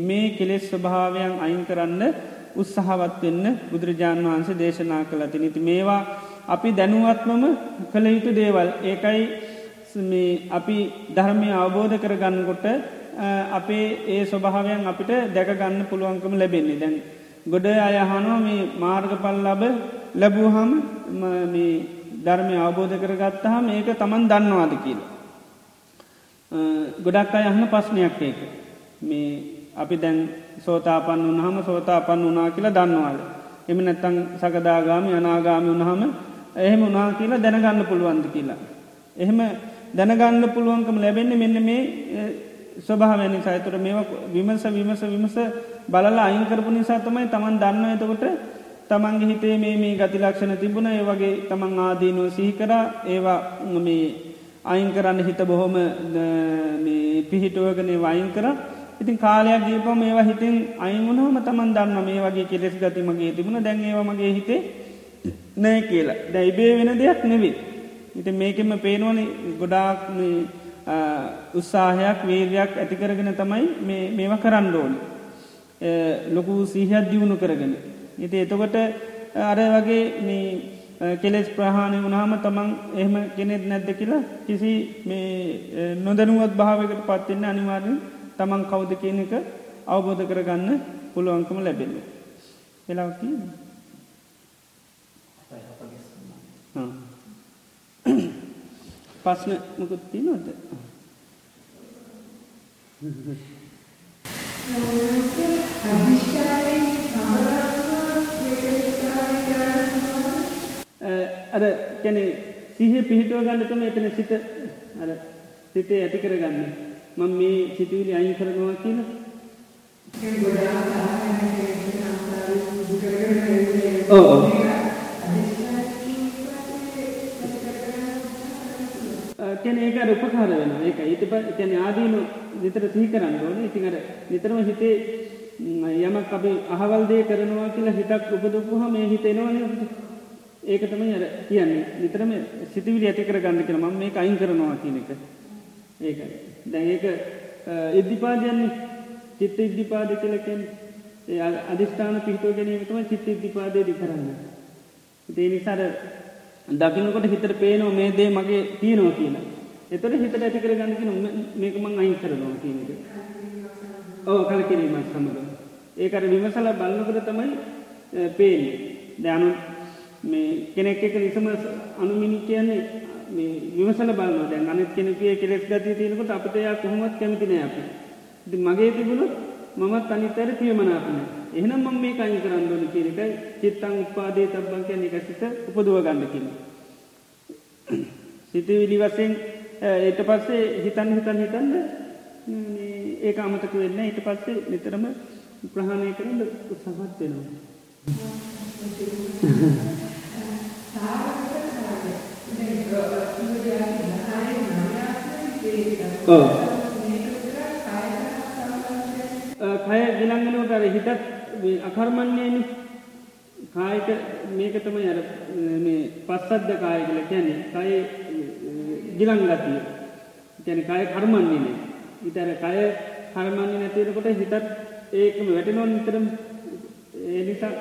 මේ කෙලෙස් ස්වභාවයන් අයින් කරන්න උත්සාහවත් වෙන්න බුදුරජාණන් වහන්සේ දේශනා කළති නිති මේවා අපි දැනුවත්මම කළ යුතු දේවල් ඒකයි අපි ධර්මය අවබෝධ කරගන්නකොට අපේ ඒ ස්වභාවයන් අපිට දැකගන්න පුළුවන්කම ලැබෙන්නේ දැන් ගොඩ අයහනෝ මේ මාර්ගපල් ලබ ලැබූහම ධර්මය අවබෝධ කරගත්තහම ඒක තමන් දන්නවාද කියල. ගොඩක් අයහන පස්්නයක් ඒක මේ අපි දැන් සෝතාපන් වනහම සෝතාපන් වනා කියලා දන්නවාද. එම නැත්තං සකදාගාමි අනාගාමි වනහම එහෙම උනා කියලා දැනගන්න පුළුවන්ද කියලා. එහෙම දැනගන්න පුළුවන්කම ලැබෙන්නේ මෙන්න මේ ස්වභාවැනි සයතුර මේ විමස විමස විමස බලලා අයිංකරපු නිසා තමයි තමන් දන්න එතකොට තමන්ගේ හිතේ මේ මේ ගතිලක්ෂණ තිබුණ. ඒ වගේ තමන් ආදීනුව සිහිකර ඒවා මේ අයින් කරන්න හිත බොහොම පිහිටුවගනේ වයින් කර. ඉතින් කාලයක් ගීපම මේවා හිතින් අයිමුණහම තමන් දන්න මේ වගේ කෙලෙස් ගතිමගේ තිබුණ. දැන්ඒවමගේ හිතේ නෑ කියලා දැයිබේ වෙන දෙයක් නෙවේ. ඉති මේකෙම පේනවන ගොඩාක් උත්සාහයක් වේරයක් ඇතිකරගෙන තමයි මේව කරන්න ඕන. ලොකු සීහත් දියුණු කරගෙන. ඉති එතකොට අර වගේ මේ කෙලෙස් ප්‍රහාණය වුණහම තමන් එහෙම කෙනෙත් නැද්ද කියලා කිසි මේ නොදනුවත් භාවකට පත්වෙන්න අනිවාරෙන් තමන් කවුද කියන එක අවබෝධ කරගන්න පුළුවන්කම ලැබෙන්න. එලාකී. *coughs* පස්න මොකුත් තිනොද අර කැන සිහ පිහිටුව ගන්නතම එතන සිත. අර සිතේ ඇති කරගන්න. මං මේ සිතුවිලි අයින් කරනවා කියලා. ඕ කැන ඒක උපකාර වෙන ඒක ඊට ප කැන ආදීන නිතර සිහි කරන්න ඕන. ඉතිංර නිතරම හිතේ යමක් අපි අහවල්දේ කරනවා කියලා හිතක් උපදපුහ මේ හිතෙනවන ඒකතම අර කියන්නේ. නිතරම සිතිවිලි ඇති කර ගන්න කියලා මම මේ අයින් කරනවා කියන එක. ඒක දැන් ඒක ඉද්ධිපාදයන්නේ චිත්ත ඉද්ධිපාද කියලකෙන් අධිස්ථාන පිහිටෝ ගැනීමතම චිත්ත ඉද්ධිපාදයදි කරන්න. ඒ නිසාර දකිනකොට හිතට පේනවා මේ දේ මගේ තියෙනවා කියලා. එතට හිතට ඇති කර ගන්නකින මේකමං අයින් කරනවා කියනක. ඕ කල කිරීමත් සමඟ. ඒකට විමසල බලන්නකට තමයි පේන්නේ. දැනු මේ කෙනෙක් එක නිසම අනුමිනි කියන්නේ විමසල බලන්න දැන් අනෙත් කෙනෙකේ කෙලෙස් ගතිය තියෙනකොට අපට යා කොහොමත් කැමතිනය අප. මගේ තිබුණොත් මමත් අනිතර පියමනාපන. එහෙනම් මම මේ අයින් කරන්න ඕන කියන එකයි චිත්තං උපාදේ තබ්බං කියන්නේ එක සිත උපදව ගන්න කියන. සිතවිලි වශයෙන් ඊට පස්සේ හිතන්න හිතන්න හිතන්න ඒ අමතක වෙන්න ඊට පස්සේ නිතරම ප්‍රහණය කරන්න උත්සහත් වෙනවා. කය ගිලංගනට අර හිතත් අකර්මණ්‍යයන කායක මේකතම අර මේ පස්සද්ද කාය කල කියන්නේ කය ගිලංගතිය තැන කය කර්මන්නේ ඉතර කය හරමන්නේ නැතිරකොට හිතත් ඒකම වැටනොන් නිතරම්. ඒ නිසා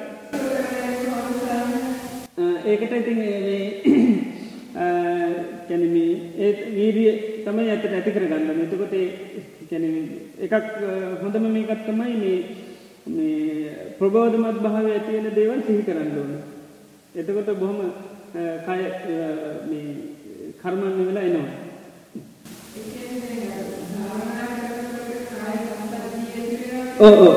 ඒකට ඉතින් කැනම ඒ වීරිය තමයි ඇත ඇති කර ගන්න එතකොට කැන එකක් හොඳම මේකත් තමයි මේ ප්‍රබෝධමත් භාව ඇතියෙන දේවල් සිහි කරන්න ඕන. එතකොට බොහොම කය කර්මන්න වෙලා එනවා. ඕ ඕ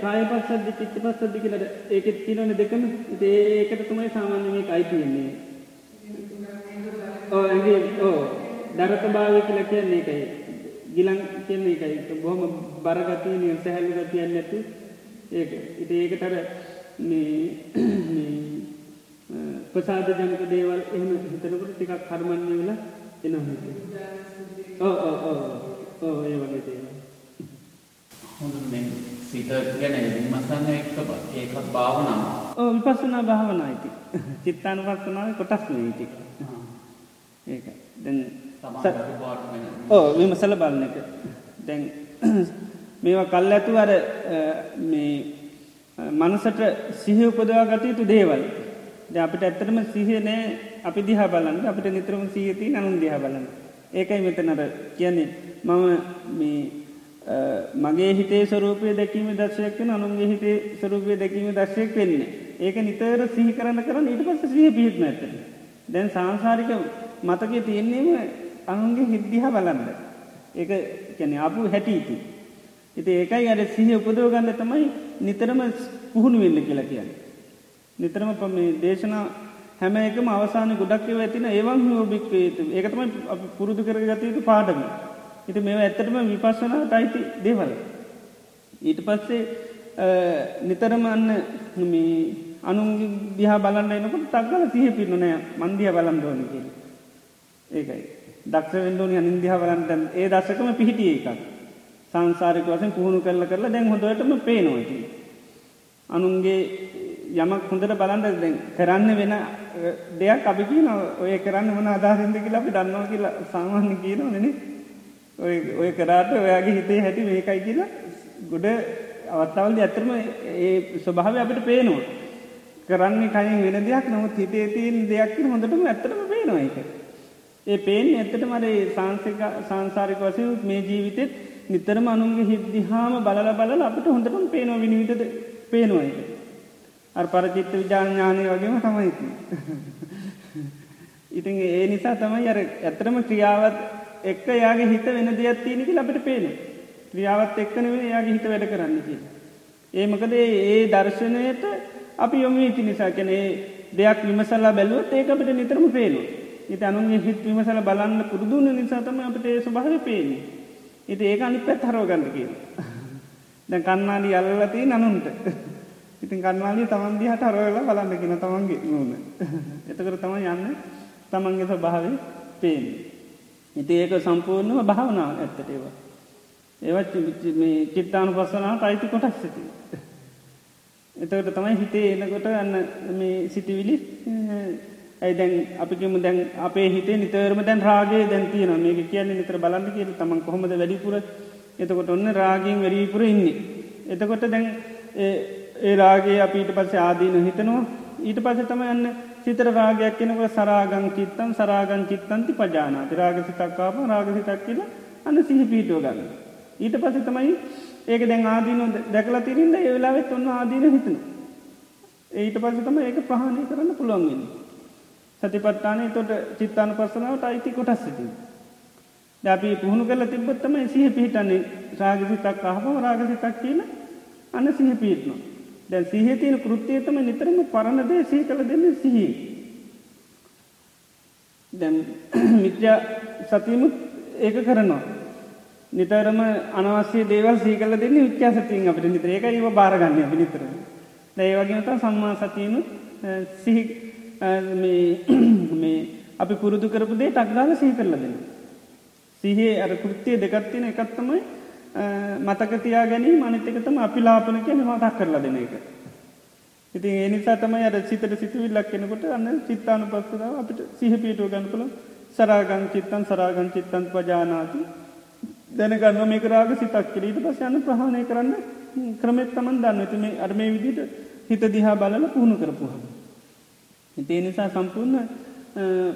කාය පස්සද්දි චිත්ත පස්සද්දි කියලට ඒකෙත් තිනවන දෙකම. ඒකට තමයි සාමාන්‍ය මේ අයිතියෙන්නේ ඕ ඇගේ ඕ දරත භාව කියල කියන්නේ එකයි ගිලන් කියන්නේ එකයි බොහොම බරගතිය නිය සැහැල්ලු ගතියන්න ඇතු ඒක. ඉට ඒකටර *clears throat* ප්‍රසාද ජනක දේවල් එහම හිතනකට ටිකක් කර්මන්නේ වෙලා එනවා ඕ ඕ ඕ ඕ ඒ වගේ දේවා හොඳ සිත ගැන විමසන්න එක්ක ඒකත් භාවනාව. ඔව් විපස්සනා භාවනාවයි. *laughs* චිත්තාන පස්සනාවේ කොටස් නෙවෙයි ඒක. දැන් ඔව් විමසල බලන එක. දැන් *clears throat* මේවා කල් ඇතු අර මේ මනසට සිහිය උපදවා ගත යුතු දේවල්. දැන් අපිට ඇත්තටම සිහිය නෑ අපි දිහා බලන්න අපිට නිතරම සිහිය තියෙන අනුන් දිහා බලන්න. ඒකයි මෙතන අර කියන්නේ මම මේ මගේ හිතේ ස්වරූපය දැකීම දර්ශයක් වෙන අනුන්ගේ හිතේ ස්වරූපය දැකීම දර්ශයක් වෙන්නේ. ඒක නිතර සිහි කරන්න කරන්න ඊට පස්ස සිහ පිහිත්ම ඇත. දැන් සංසාරික මතක තියෙන්නේම අනුන්ගේ හිද්දිහ බලන්න. ඒක කැන අපපු හැටීති. ඉති ඒකයි අර සිහ උපදව ගන්න තමයි නිතරම පුහුණු වෙන්න කියලා කියන්න. නිතරම පම දේශනා හැම එකම අවසාන ගොඩක්ව ඇතින ඒවන් හෝබික්වේ ඒකතම පුරුදු කර ගතයුතු පාඩම. ඉති මේ ඇත්තටම විපස්සනාට අයිති දේවල්. ඊට පස්සේ නිතරම අන්න අනු දිහා බලන්න එනකට තක්ගල සිහ පින්නනෑ මන්දිය බලන්න ඕන කිය. ඒකයි. දක්ෂ වෙන්ඩෝනි අනින්දිහ බලන්ට ඒ දසකම පිහිටිය එකක්. සංසාරික වසෙන් පුහුණු කරල කරලා දැන් හොඳටම පේනෝති. අනුන්ගේ යමක් හොඳට බලන්ඩ දැන් කරන්න වෙන දෙයක් අපි කියන ඔය කරන්න වන අදාසිද කියලා අපි දන්නවා කියලා සාමාන්‍ය කියනවා නෙනේ ඔය ඔය කරාට ඔයාගේ හිතේ හැටි මේකයි කියලා ගොඩ අවත්තාවල්ද ඇතරම ඒ ස්වභාව අපිට පේනවා. කරන්නේ කයින් වෙන දෙයක් නොත් හිතේ තියෙන් දෙයක් හොඳටම ඇත්තටම පේනවා එක. ඒ පේෙන් ඇත්තට මර සංසික සංසාරික වසය මේ ජීවිතෙත් නිතරම අනුන්ගේ හිද්දිහාම බලල බලල අපට හොඳටම පේනවා විනිවිටද පේනවා එක. අර පරචිත්ත විජාඥානය වගේම තමයිති. ඉතින් ඒ නිසා තමයි අර ඇතරම ක්‍රියාවත් එක්ක යාගේ හිත වෙන දෙයක් තියෙනකි අපට පේන ක්‍රියාවත් එක්කන වෙන යාගේ හිත වැඩ කරන්න කිය. ඒමකද ඒ දර්ශනයට අපි යොම ඉති නිසා කැනේ දෙයක් විමසල්ලා බැලුවත් ඒක අපට නිතරම පේනු. ඉති අනුන්ගේ හිත් විමසල බලන්න පුරදුන නිසාතම අපට ඒ ස්වභාව පේන්නේ. ඉති ඒක අනි පැත් හරෝගන්න කිය. දැන් කන්නාඩි අල්ලලතිී නනුන්ට. ඉතින් කන්නාලි තමන්දි හට අරෝල බලන්න කියෙන තමන්ගේ නූන. එතකර තම යන්න තමන්ගේ ස්වභාවේ පේන්නේ. ඉති ඒක සම්පූර්ණව භාවනාව ඇත්තට ඒවා. ඒවත් මේ චිත්තානු පස්සනාවට අයිති කොටස් සිති. එතකට තමයි හිතේ එනකොට අන්න මේ සිටිවිලි ඇයි දැන් අපිකම දැන් අපේ හිතේ නිතරම දැන් රාගේ දැන්තියන මේක කියන්නේ නිතර බලන්න කියල තමන් කොහොමද වැඩිපුර එතකොට ඔන්න රාගින් වැඩිපුර ඉන්නේ. එතකොට දැන් ඒ රාගේ අපිට පස්සේ ආදීන හිතනවා ඊට පස තම යන්න සිතර රාගයක් කෙනක සරාගං චිත්තන් සරාගං චිත්තන්ති පජානාති රාගසිතක්කාප රාගසිතක් කියල අන්න සිහි පීටුව ගන්න. ඊට පස තමයි ඒක දැන් ආදීන දැකලා තිරින්ද ඒවෙලාවෙත් ඔන්න ආදීන හිතන. ඊට පස තම ඒක ප්‍රහණය කරන්න පුළුවන්ගෙන. සතිපට්ටානය තොට චිත්තාන පස්සනාවට අයිති කොටස් සිති. අපි පුහුණු කල තිබ්බත්තම සිහ පිහිටන්නේ රාගසිතක් අහම රාගසිතක් කියන අන්න සිහ පිහිටනවා. දැන් සිහිය තියෙන කෘත්තියතම නිතරම පරණ දේ සිහි කළ දෙන්න සිහි. දැම් *clears throat* මිත්‍යා සතියමුත් ඒක කරනවා. නිතරම අනවස්සේ දේවල් සීකල දෙන්න විච්චා සතින් අපට නිතර ඒක ඒව බාරගන්න අපි නිතර. ඒවගේනත සම්මා සතියනුත් සිහි *clears throat* මේ අපි පුරුදු කරපු දේ ටක්ගාල සිහි කරල දෙන්න. සිහේ අර කෘතිය දෙකත්තින එකත්තමයි මතකතියා ගැනීම අනිතකතම අපි ලාපන කියන මතක් කරලා දෙන එක. ඉතින් ඒනිසා තමයි අර සිතට සිතුවිල්ලක් කෙනකොට අන්න චිත්තානු පස්සදාව අපිට සිහපීටුව ගන්නකළ සරාගං චිත්තන් සරාගං චිත්තන් පජානාති දැනගන්න මේක රාග සිතක් කිරීට පස යන්න ප්‍රහණය කරන්න ක්‍රමෙත් තමන් දන්න ඇති මේ අර්මය විදිට හිත දිහා බලල පුහුණු කරපුහම. හිතේ නිසා සම්පූර්ණ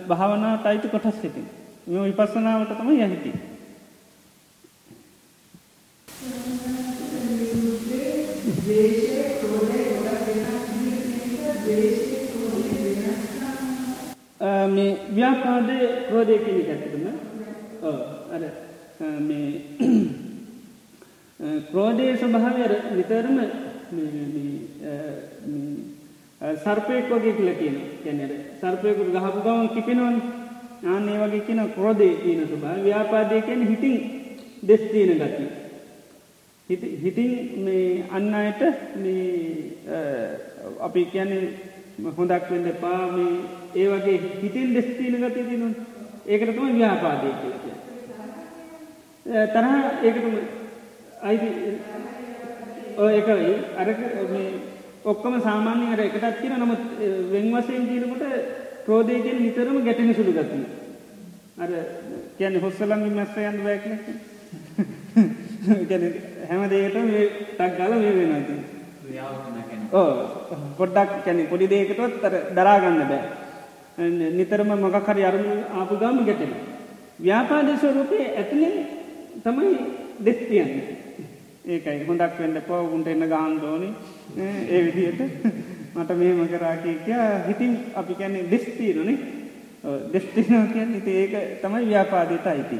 භාවනාට අයිති කොටස් සිති. මෙ විපස්සනාවට තම යහිති. මේ ව්‍යාපාදය ක්‍රෝධය කෙනෙ ඇතිකම අර මේ *clears throat* ක්‍රෝධය ස්වභාවය නිතරම සර්පයක් වගේ කියල කියන කැනෙර සර්පයකුට ගහපු ගවන් කිපෙනවන්. ආනේ වගේ කියන ක්‍රෝධය කියන සුභා ව්‍යාපාදය කියන හිටින් දෙස්තියන ගති. හිතින් මේ අන්න අයට අපි කියන්නේ හොඳක් වෙන්න පා මේ ඒ වගේ හිතින් දෙස්තිීන ගතය තිනුන් ඒකටම ව්‍යාපාදය කියලක. තරහ ඒකටම අයිති. ඒකයි අර ඔක්කම සාමාන්‍ය අර එකටත් කියන නමුත් වෙන් වසයෙන් කියනකොට ප්‍රෝධයගෙන් නිතරම ගැටෙන සුළු ගතිය. අර කියන්න හොස්සලංගින් මැස්ස යන්න බැක්න *laughs* හැම දේට මේ ටක් ගල මේ වෙනති. ඕ පොඩ්ඩක් කැනෙ පොඩි දේකටොත් අර දරාගන්න බෑ. නිතරම මොකකරි අරම ආපු ගාම ගැටෙන. ව්‍යාපාද ස්වරූපය ඇතුළේ තමයි දෙස්තියන්නේ. ඒකයි. හොඳක් වෙන්න පවුන්ට එන්න ගාන්දෝනි ඒ විදියට *laughs* මට මේම කරාකි කිය හිතින් අපි කැන්නේ දෙස්තීරනේ දෙස්තිනවා කියන්න ඉති ඒක තමයි ව්‍යාපාදයට අයිති.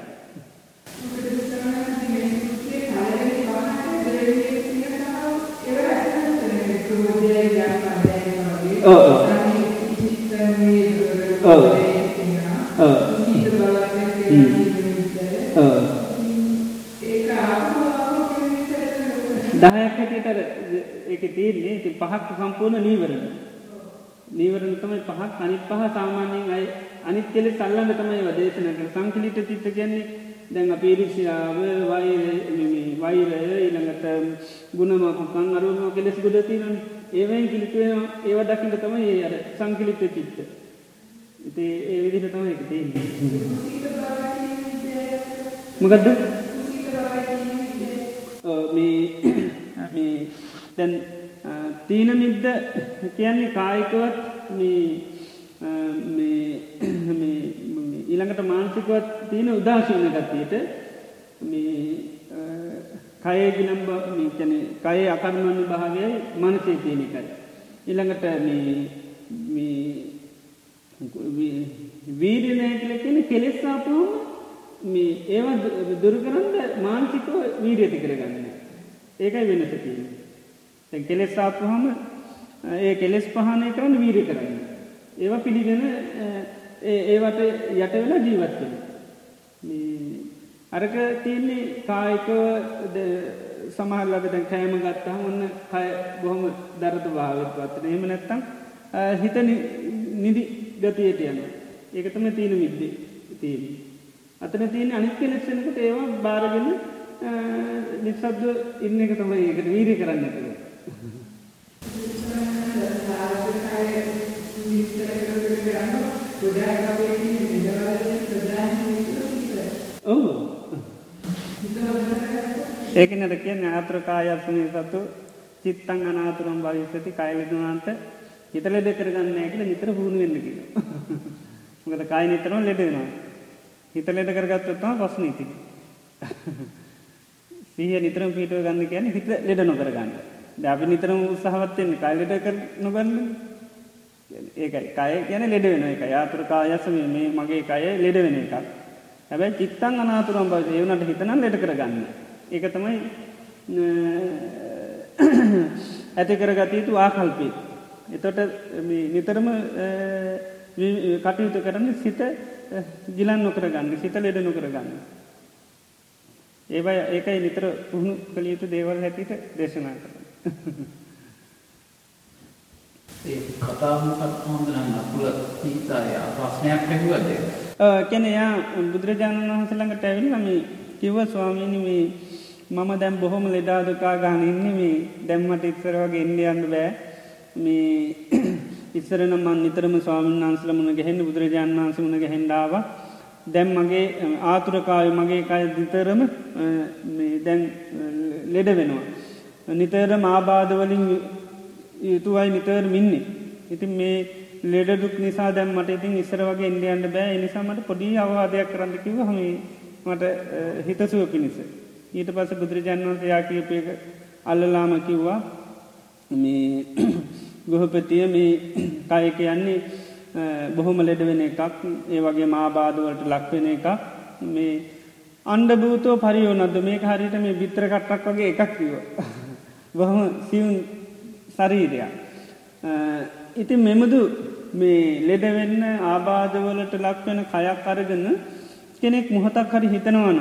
දහයක් හැටියට ඒක තියන්නේ ති පහක් සම්පූර්ණ නීවරණ. නීවරණ තමයි පහක් අනිත් පහ සාමාන්‍යයෙන් අයි අනිත් කෙලෙ සල්ලන්න තමයි වදේශනට සංකිලිට චිත්ත කියන්නේ දැන් අපේරිසිාව වෛරය ඊළඟට ගුණමකන් අරුම කෙලෙස් ගොඩ තිරන ඒවයින් කිලිටේ ඒව දකිට තමයි ඒ අර සංකිලිට චිත්ත. ඉති ඒ විදිට තමයි එක තියන්නේ. මොකදද දැන් තීන මිද්ද කියන්නේ කායිකවත් ඊළඟට මාන්සිකවත් තියෙන උදාශීන ගතියට මේ කයගිනම්බ කැන කය අකර්මණ භාවයයි මනසේ තියෙන එකයි. ඉළඟට වීරණය කියල කෙන කෙලෙස්සාපුහම මේ ඒවා දුරකරන්න මාන්සිකව වීරයති කරගන්න. ඒකයි වෙනස තියෙන. තැන් කෙලෙස් ආපුහම ඒ කෙලෙස් පහනය කරන්න වීරි කරන්න. ඒවා පිළිගෙන ඒවට යට වෙලා ජීවත්වන. අරක තියන්නේ කායිකව සමහල්ලට දැන් කෑම ගත්තහම ඔන්න කය බොහොම දරත භාවත් පත්තන එම නැත්තම් හිත නිදි ගතියට යන ඒකතම තියෙන විද්දේ තියෙන. අතන තියෙන අනිත් කෙලෙක්ෂනකට ඒවා බාරගෙන නිසද්ද ඉන්න එක තමයි ඒකට වීරී කරන්න ඇතිව. ඔහු ඒක නට කිය ආත්‍රකායත්නය සතු චිත්තං අනාතුරම් භවිස්සති කයිවිදනාන්ත හිත ලෙඩ කරගන්න ඇකල නිතර හුණු වෙන්න කිය. මොකද කායි නිතරම ලෙඩෙනවා. හිත ලෙඩ කරගත්තත්තම පස්නීති. සිහ නිතරම පිටුව ගන්න කියන හිත ලෙඩ නොකර ගන්න. අපි නිතරම උත්සාහවත්වෙන්නේ කයිලෙඩ කර නොගන්න ඒකයි කය කියන ලෙඩ වෙන එක යාතුර කායසම මේ මගේ කය ලෙඩ වෙන එකක්. හැබැයි චිත්තන් අනාතුරම් බව ඒවනට හිතනම් ලෙඩ කරගන්න. ඒක තමයි ඇති කරගතයුතු ආකල්පී. එතොට නිතරම කටයුතු කරන්න සිත ගිලන් නොකර ගන්න සිත ලෙඩ නොකර ගන්න. ඒවයි ඒකයි නිතර පුහුණු කළියුතු දේවල් හැටිට දේශනා කර. *laughs* ඒ කතාමකත් හොඳනම් නකුල හිතාය ප්‍රශ්නයක් ඇහුවද? කෙන එයා බුදුරජාණන් වහන්සළඟට ඇවිල්ලා මේ කිව්ව ස්වාමීනි මේ මම දැම් බොහොම ලෙඩාදුකා ගාන ඉන්න මේ දැම්මට ඉස්සර වගේ ඉන්ඩියන්න බෑ මේ *coughs* ඉස්සරන මන් නිතරම ස්වාමීන් වන්සල මුණ ගැහෙන්න බුදුරජාණන් වන්ස මුණ ගැහෙන්ඩාව දැම් මගේ ආතුරකාය මගේ කය දිතරම දැන් ලෙඩ වෙනවා. නිතර මාබාධවලින් යුතුවයි නිතර මින්නේ. ඉතින් මේ ලෙඩදුක් නිසා දැම් මට ඉතින් ඉස්සර වගේ ඉන්ඩියන්ට බෑ නිසාමට පොඩි අවවාදයක් කරන්න කිව හම මට හිතසුව පිණිස. ඊට පස බුදුරජාන් වන්ස යා කියපයක අල්ලලාම කිව්වා මේ *clears throat* ගොහපතිය මේ *clears throat* කය කියන්නේ බොහොම ලෙඩ වෙන එකක් ඒ වගේ මාබාධවලට ලක්වෙන එකක් මේ අන්ඩ භූතෝ පරියෝනද මේ හරිට මේ බිත්‍ර කට්ටක් වගේ එකක් කිව. *laughs* බොහොම සිවුන් ශරීරයක්. ඉතින් මෙමුදු මේ ලෙඩවෙන්න ආබාධවලට ලක්වෙන කයක් අරගන්න කෙනෙක් මොහොතක් හරි හිතනවන.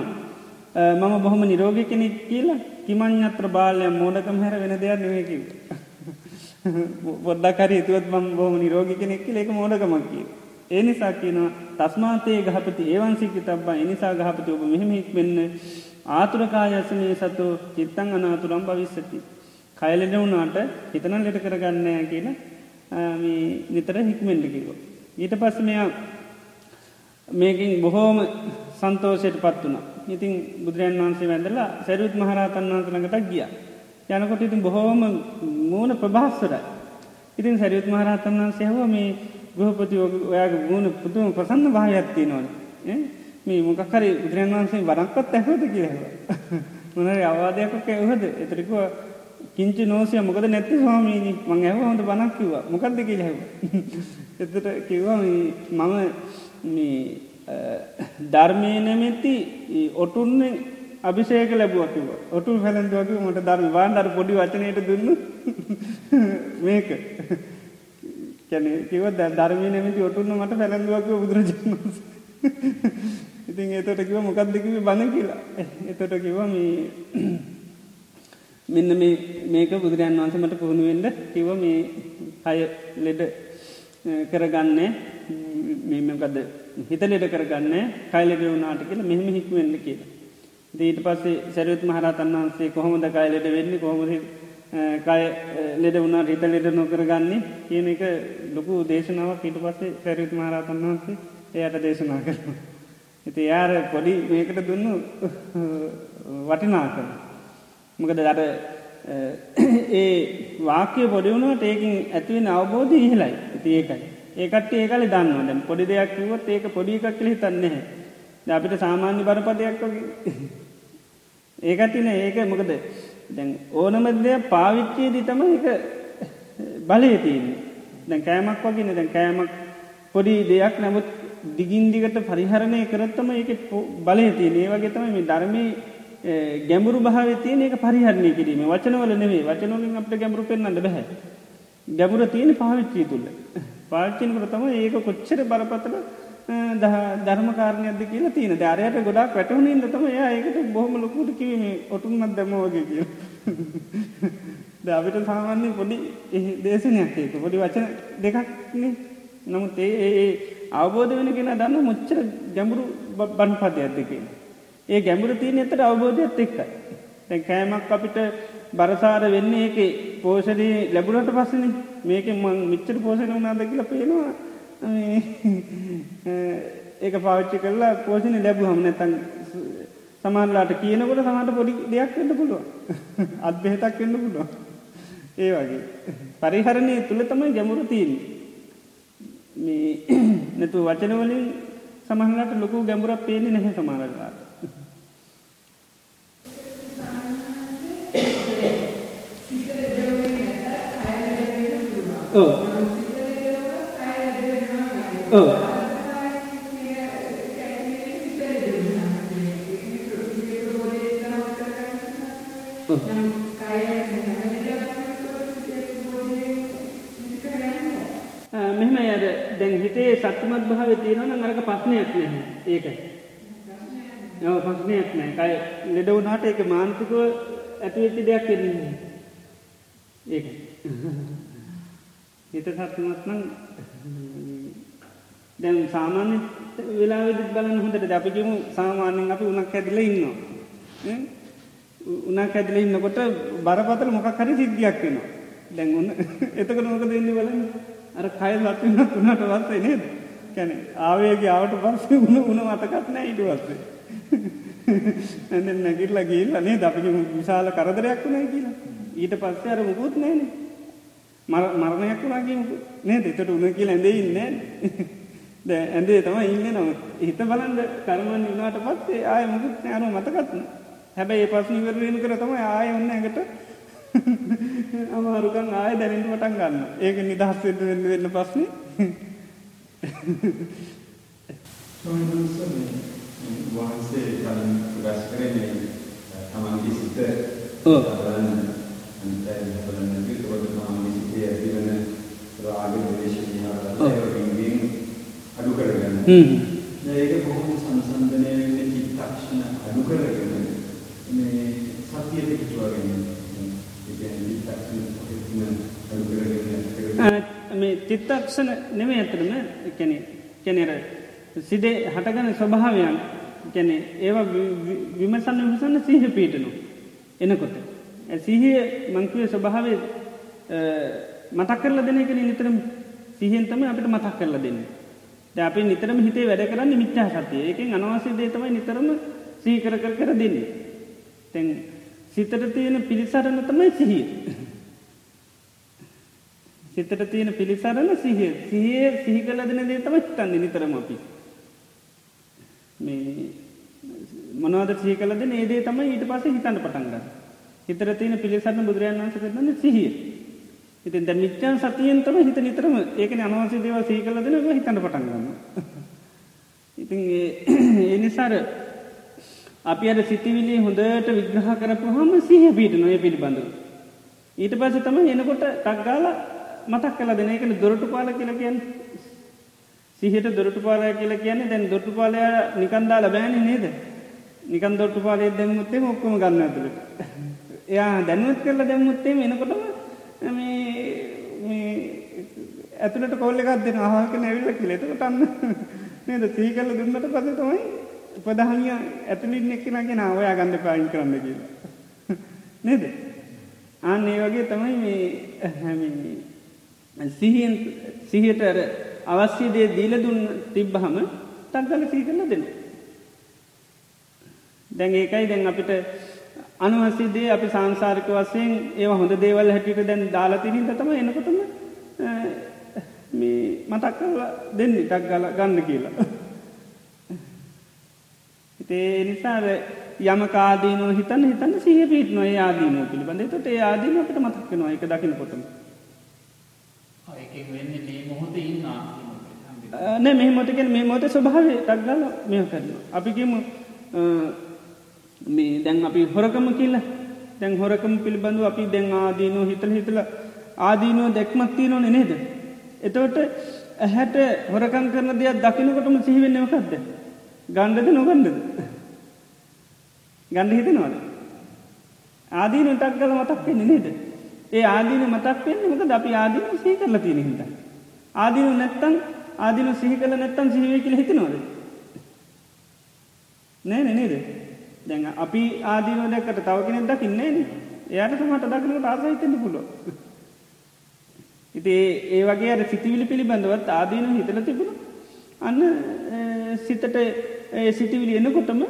මම බොහොම නිරෝග කෙනෙක් කියලා කිමං්ඥත්‍ර බාලය මෝඩකම් හැර වෙන දෙයක් නෙවකිව. *laughs* පොඩ්ඩක්හරි තුවත් මම බොහම නිරෝග කෙනෙක් එක මෝඩකමක් කිය. ඒ නිසා කියනවා තස්මාතයේ ගහපති ඒවන්සිකි තබ්බා එනිසා ගහපති ඔබ මෙහෙමික් වෙන්න ආතුරකායසමේ සතු චිත්තං අනාතුරම් භවිස්සති. කයලෙඩ වුණාට හිතන ලෙට කරගන්නෑ කියන නිතර හික්මෙන්ඩ කිවෝ. ඊට පස්ස මෙයා මේකින් බොහෝම සන්තෝෂයට පත් වුණ. ඉතින් බුදුරන් වන්සේ වැඳලා සැරුත් මහරතන් වන්සලඟටක් ගිය. යනකොට ඉතින් බොහෝම මූුණ ප්‍රභාස්වරයි. ඉතින් සැරියුත් මහරතන් වන්සේ හව මේ ගෘහපති ඔයාගේ ගුණ පුතුම ප්‍රසන්න භායත්තිය නොන. මේ මොකක්හරි බුදුරන් වන්සේ වරක්කත් ඇහෝද කියහව. මොනර අවාදයක්ක එහද එතරිකුව කිංචි නෝසය මොකද නැති ස්වාමීනි? මං ඇහ හොඳ බනක් කිව්වා. මොකක්ද කියල හැව. *laughs* එතට කිව්වා මම ධර්මය නැමැති ඔටුන්නේ අභිෂේක ලැබුව කිව ඔටු පැළඳුවක මට ධර්ම වාන්ඩර පොඩි වචනයට දුන්න. *laughs* මේක. කැන කිව ධර්මය නැමති ඔටුන්න මට පැළඳුවක බුදුරජාණන් *laughs* ඉතින් එතට කිව මොකක්දකිව බණ කියලා. එතට කිව මේ මෙන්න මේක බුදුරන් වන්සමට පුහුණුවෙන්ට කිව මේ අය ලෙඩ කරගන්නේ මෙමකද හිත ලෙඩ කරගන්න කයිලෙඩ වුනාට කියල මෙහම හික්වෙන්න කියලා. දීට පස්සේ සැරුත් මහරතන් වන්සේ කොහොමද කයිලෙඩ වෙන්න කොහොමද කය ලෙඩ වුණා හිත ලෙඩ නොකරගන්නේ කියන එක ලොකු දේශනාවක් ඊට පස්සේ සැරිත් මහරතන් වහන්සේ එයට දේශනා කරන. ඉති යාර පොඩි මේකට දුන්නු වටිනා කර. මොකද දට ඒ වාක්‍ය පොඩිවුණුවට ඒකින් ඇතිවෙන අවබෝධ ඉහලයි ඉති ඒකයි. ඒකට ඒකල දන්න දැන් පොඩි දෙයක් කිවත් ඒක පොඩි එකක් කලි තන්නේ අපිට සාමාන්‍ය බරපදයක් වගේ. ඒකතින ඒක මොකද? දැන් ඕනම දෙයක් පාවිච්චයේදී තම එක බලය තියන්නේ. දැන් කෑමක් වගෙන දැන් කෑමක් පොඩි දෙයක්. නැමුත් දිගින්දිගට පරිහරණය කරත්තම ඒක බලය තිය ඒ වගේ තම මේ ධර්මය ගැඹුරු භාව තියන එක පරිහරණය කිරීම වචනවල නෙවේ වචනවලින් අපට ගැඹුරු පෙන්න්නට බැහැ. ගැඹුර තියෙන පාවිච්චී තුළ. පාච්චිනකට තම ඒක කොච්චර බරපතල ධර්මකාරණයද කියලා තියන ධරයට ගොඩක් වැටහුණින් තම ඒකට බොහම ලොකුට කිවීම ඔටුන්මත් දැමෝගේ කිය. *laughs* දවිට සාමාන්‍ය පොඩි දේශනයක් ඒක පොඩි වචන දෙකක්නේ නමුත් ඒ ඒ අවබෝධ වෙන කෙන දන්න මුච්චර ගැඹුරු බන් පදයක් දෙකින්. ඒ ගැඹුරු තියෙන එතට අවබෝධයත් එක්කයි. තැ කෑමක් අපිට බරසාර වෙන්න ඒක පෝෂණී ලැබුණට පස්සන. මේක මං මිච්චර පෝෂණ වනාද කියලා පේනවා. *laughs* ඒක පාච්චි කරලා පෝෂණ ලැබු හම නැතන් සමන්ලාට කියනකොට සමට පොඩි දෙයක් එන්න පුළුව *laughs* අත්බෙහෙතක් එන්න පුළුව ඒ වගේ. පරිහරණය තුළ තමයි ගැමුරු තිීන් මේ *clears throat* නැතු වචනවලින් සමහලට ලොකු ගැඹුරක් පේන්නේ නැහැ සමාරලාට ඔව් ඔව් මෙම අර දැන් හිතේ සත්‍යමත් භාව තියෙනවන අරක පස්්නයක් නෑ ඒක නව පස්්නයක් නෑ කයි ලෙඩ වුනාට එක මාන්තිකව ඇතිවෙච්චි දෙයක් කෙරන්නේ ඒක *laughs* හිත සත්‍යමත් නම් දැන් සාමාන්‍ය වෙලා විදිත් බලන්න හොඳට අපිකිමු සාමාන්‍යෙන් අපි උනක් ඇදිල ඉන්නවා. උනක් ඇදිල ඉන්නකොට බරපතල මොකක් හරි සිද්ධියක් වෙනවා. දැන් ඔන්න *laughs* එතක නොක දෙන්නේ බලන්න. අර කය ලත්වන්න තුනට වස්සේ නේද? කැන ආවේගේ ආවට පස්සේ උුණ උන මතකත් නෑ ඉට වස්සේ ඇ නැගිටලා ගිල්ල නේ අපික විශාල කරදරයක් වුණයි කියලා. ඊට පස්සේ අර මුකුත් නෑන මරණයක් වුණගේ නේද? එතට උන කියල ඇඳේ ඉන්න *laughs* ද ඇඳේ තම ඉන්න නම. හිත බලන්ද කරමන් වනාට පත්සේ ආය මුකුත් නෑනු මතකත්න හැබැයි පස් නිවරෙන කර තම ආය ඔන්න ඇඟට *laughs* අමාරුකන් ආය දැනෙන්ට මටන් ගන්න ඒක නිදහස්වෙන්ට වෙන්න වෙන්න පස්නේ වහන්සේ කලින් ප්‍රකාශ කරන්නේ තමන්ගේ සිත බලන්න අන්තයෙන් බලන්න ඒකවල තමන්ගේ සිතේ ඇතිවන රාග ද්වේෂ විහාරවලින් අඩු කරගන්න. ඒක කොහොමද සංසන්දනය වෙන්නේ? චිත්තක්ෂණ අඩු කරගෙන මේ සතියේ පිටුවගෙන මේ චිත්තක්ෂණ නෙමේ ඇතරම කැනෙ කැනෙර සිදේ හටගන ස්වභාවයන් කැනෙ ඒවා විමසන්න විමසන්න සීහ පීටනු එනකොට. සිහිය මංකුවේ ස්වභාවය මතක් කරල දෙන එක නිතරම සිහෙන්තම අපිට මතක් කරලා දෙන්න. ද අපි නිතරම හිතේ වැඩ කරන්න මිත්‍යා සතිය ඒකෙන් අනවසි දේතමයි නිතරම සීකර කර කර දෙන්නේ. තැන් සිතට තියෙන පිළිසරණ තමයි සිහිය. සිතට තියෙන පිළිසරණ සිහිය සිහිය සිහි කල දෙන දේ තම හිතන්න නිතරම අපි. මේ මොනවද සිහි කලද ඒදේ තමයි ඊට පස හිතන්න පටන්ග. හිතර තියෙන පිළිසරණ බුදුරයන් වන්ස කරන්න සිහිය. ඉතින් ද මිච්චන් සතියෙන්තම හිත නිතරම ඒක අනවසි දේව සී කල දෙන හිතන්න පටන්ගන්න. ඉතින් ඒ *clears throat* නිසාර අපි අර සිතිවිලි හොඳට විග්‍රහ කරපුහම සිහ පිට නොය පිළිබඳ. ඊට පස තම එනකොට තක්ගාල මතක් කල දෙන එකන දොරටු පාල කියල කියන්න සිහට දොරටු පාලය කියල කියන්නේ දැන් දොට්ටු පාලය නිකන්දාල බෑන නේද නිකන් දොට්ටු පාලය දැම්මුත්තේ ඔක්කොම ගන්න ඇතුළට එයා දැනුවත් කරලා දැම්මුත්තේ එනකොටම ඇතුළට කොල්ල එකක් දෙන ආහක නැවිල්ල කියලෙතක තන්න නේද සී කල්ල දුන්නට පස තමයි ප්‍රධානිය ඇතුළින් එක්කෙනගෙන ඔයා ගන්න පායින් කරන්න කියලා. නේද. අන්න ඒ වගේ තමයි මේ සිහියෙන් සිහට අවශ්‍ය දේ දීල දුන්න තිබ්බහම තක්ගල සීකරල දෙන්න. දැන් ඒකයි දැන් අපිට අනුවසිදේ අපි සංසාරික වසයෙන් ඒ හොඳ දේවල් හැටිට දැන් දාලාතිරින් තම එනකොටම මේ මතක් කරලා දෙන්නේ ටක් ගල ගන්න කියලා. ඒ නිසාර යම කාදීනෝ හිතන්න හිතන්න සිහ පිට නොේ ආදීනෝ පිළිබඳ. තොට ආදීනකට මතක්කනවා එක දකින කොටම නෑ මෙහ මොතකෙන මේ මොත ස්වභාව ටක්ගල මෙ කරන්න අපිකිම මේ දැන් අපි හොරකම කියල. දැන් හොරකම පිළිබඳු අපි දැන් ආදීනෝ හිතල හිතල ආදීනෝ දැක්මත්තිී නොන නේද එතවට ඇහැට හොරකම් කරන දෙයක් දකිනකොටම සිහිවෙන්නවකක්ද ගණ්ඩද නොගණ්ඩද ගණ්ඩ හිතනවාද? ආදීන ටක් කල මතක් වෙන්නේ නේද? ඒ ආදීන මතක් වෙන්න මක අපි ආදීන සහි කරල තියෙන හිට ආදීන නැත්තන් ආදින සිහි කල නැත්තන් සිහිවේ කියල හිතනවාද? නෑ නේද? දැන් අපි ආදීන දැකට තව කෙනෙක් දකින්නේ එයාට සමට දකිනට ආසහිතන්න පුලො ඉති ඒ වගේ අර සිතිවිලි පිළිබඳවත් ආදීන හිතල තිබුණු අන්න සිතට සිටිවිලි එනකොටම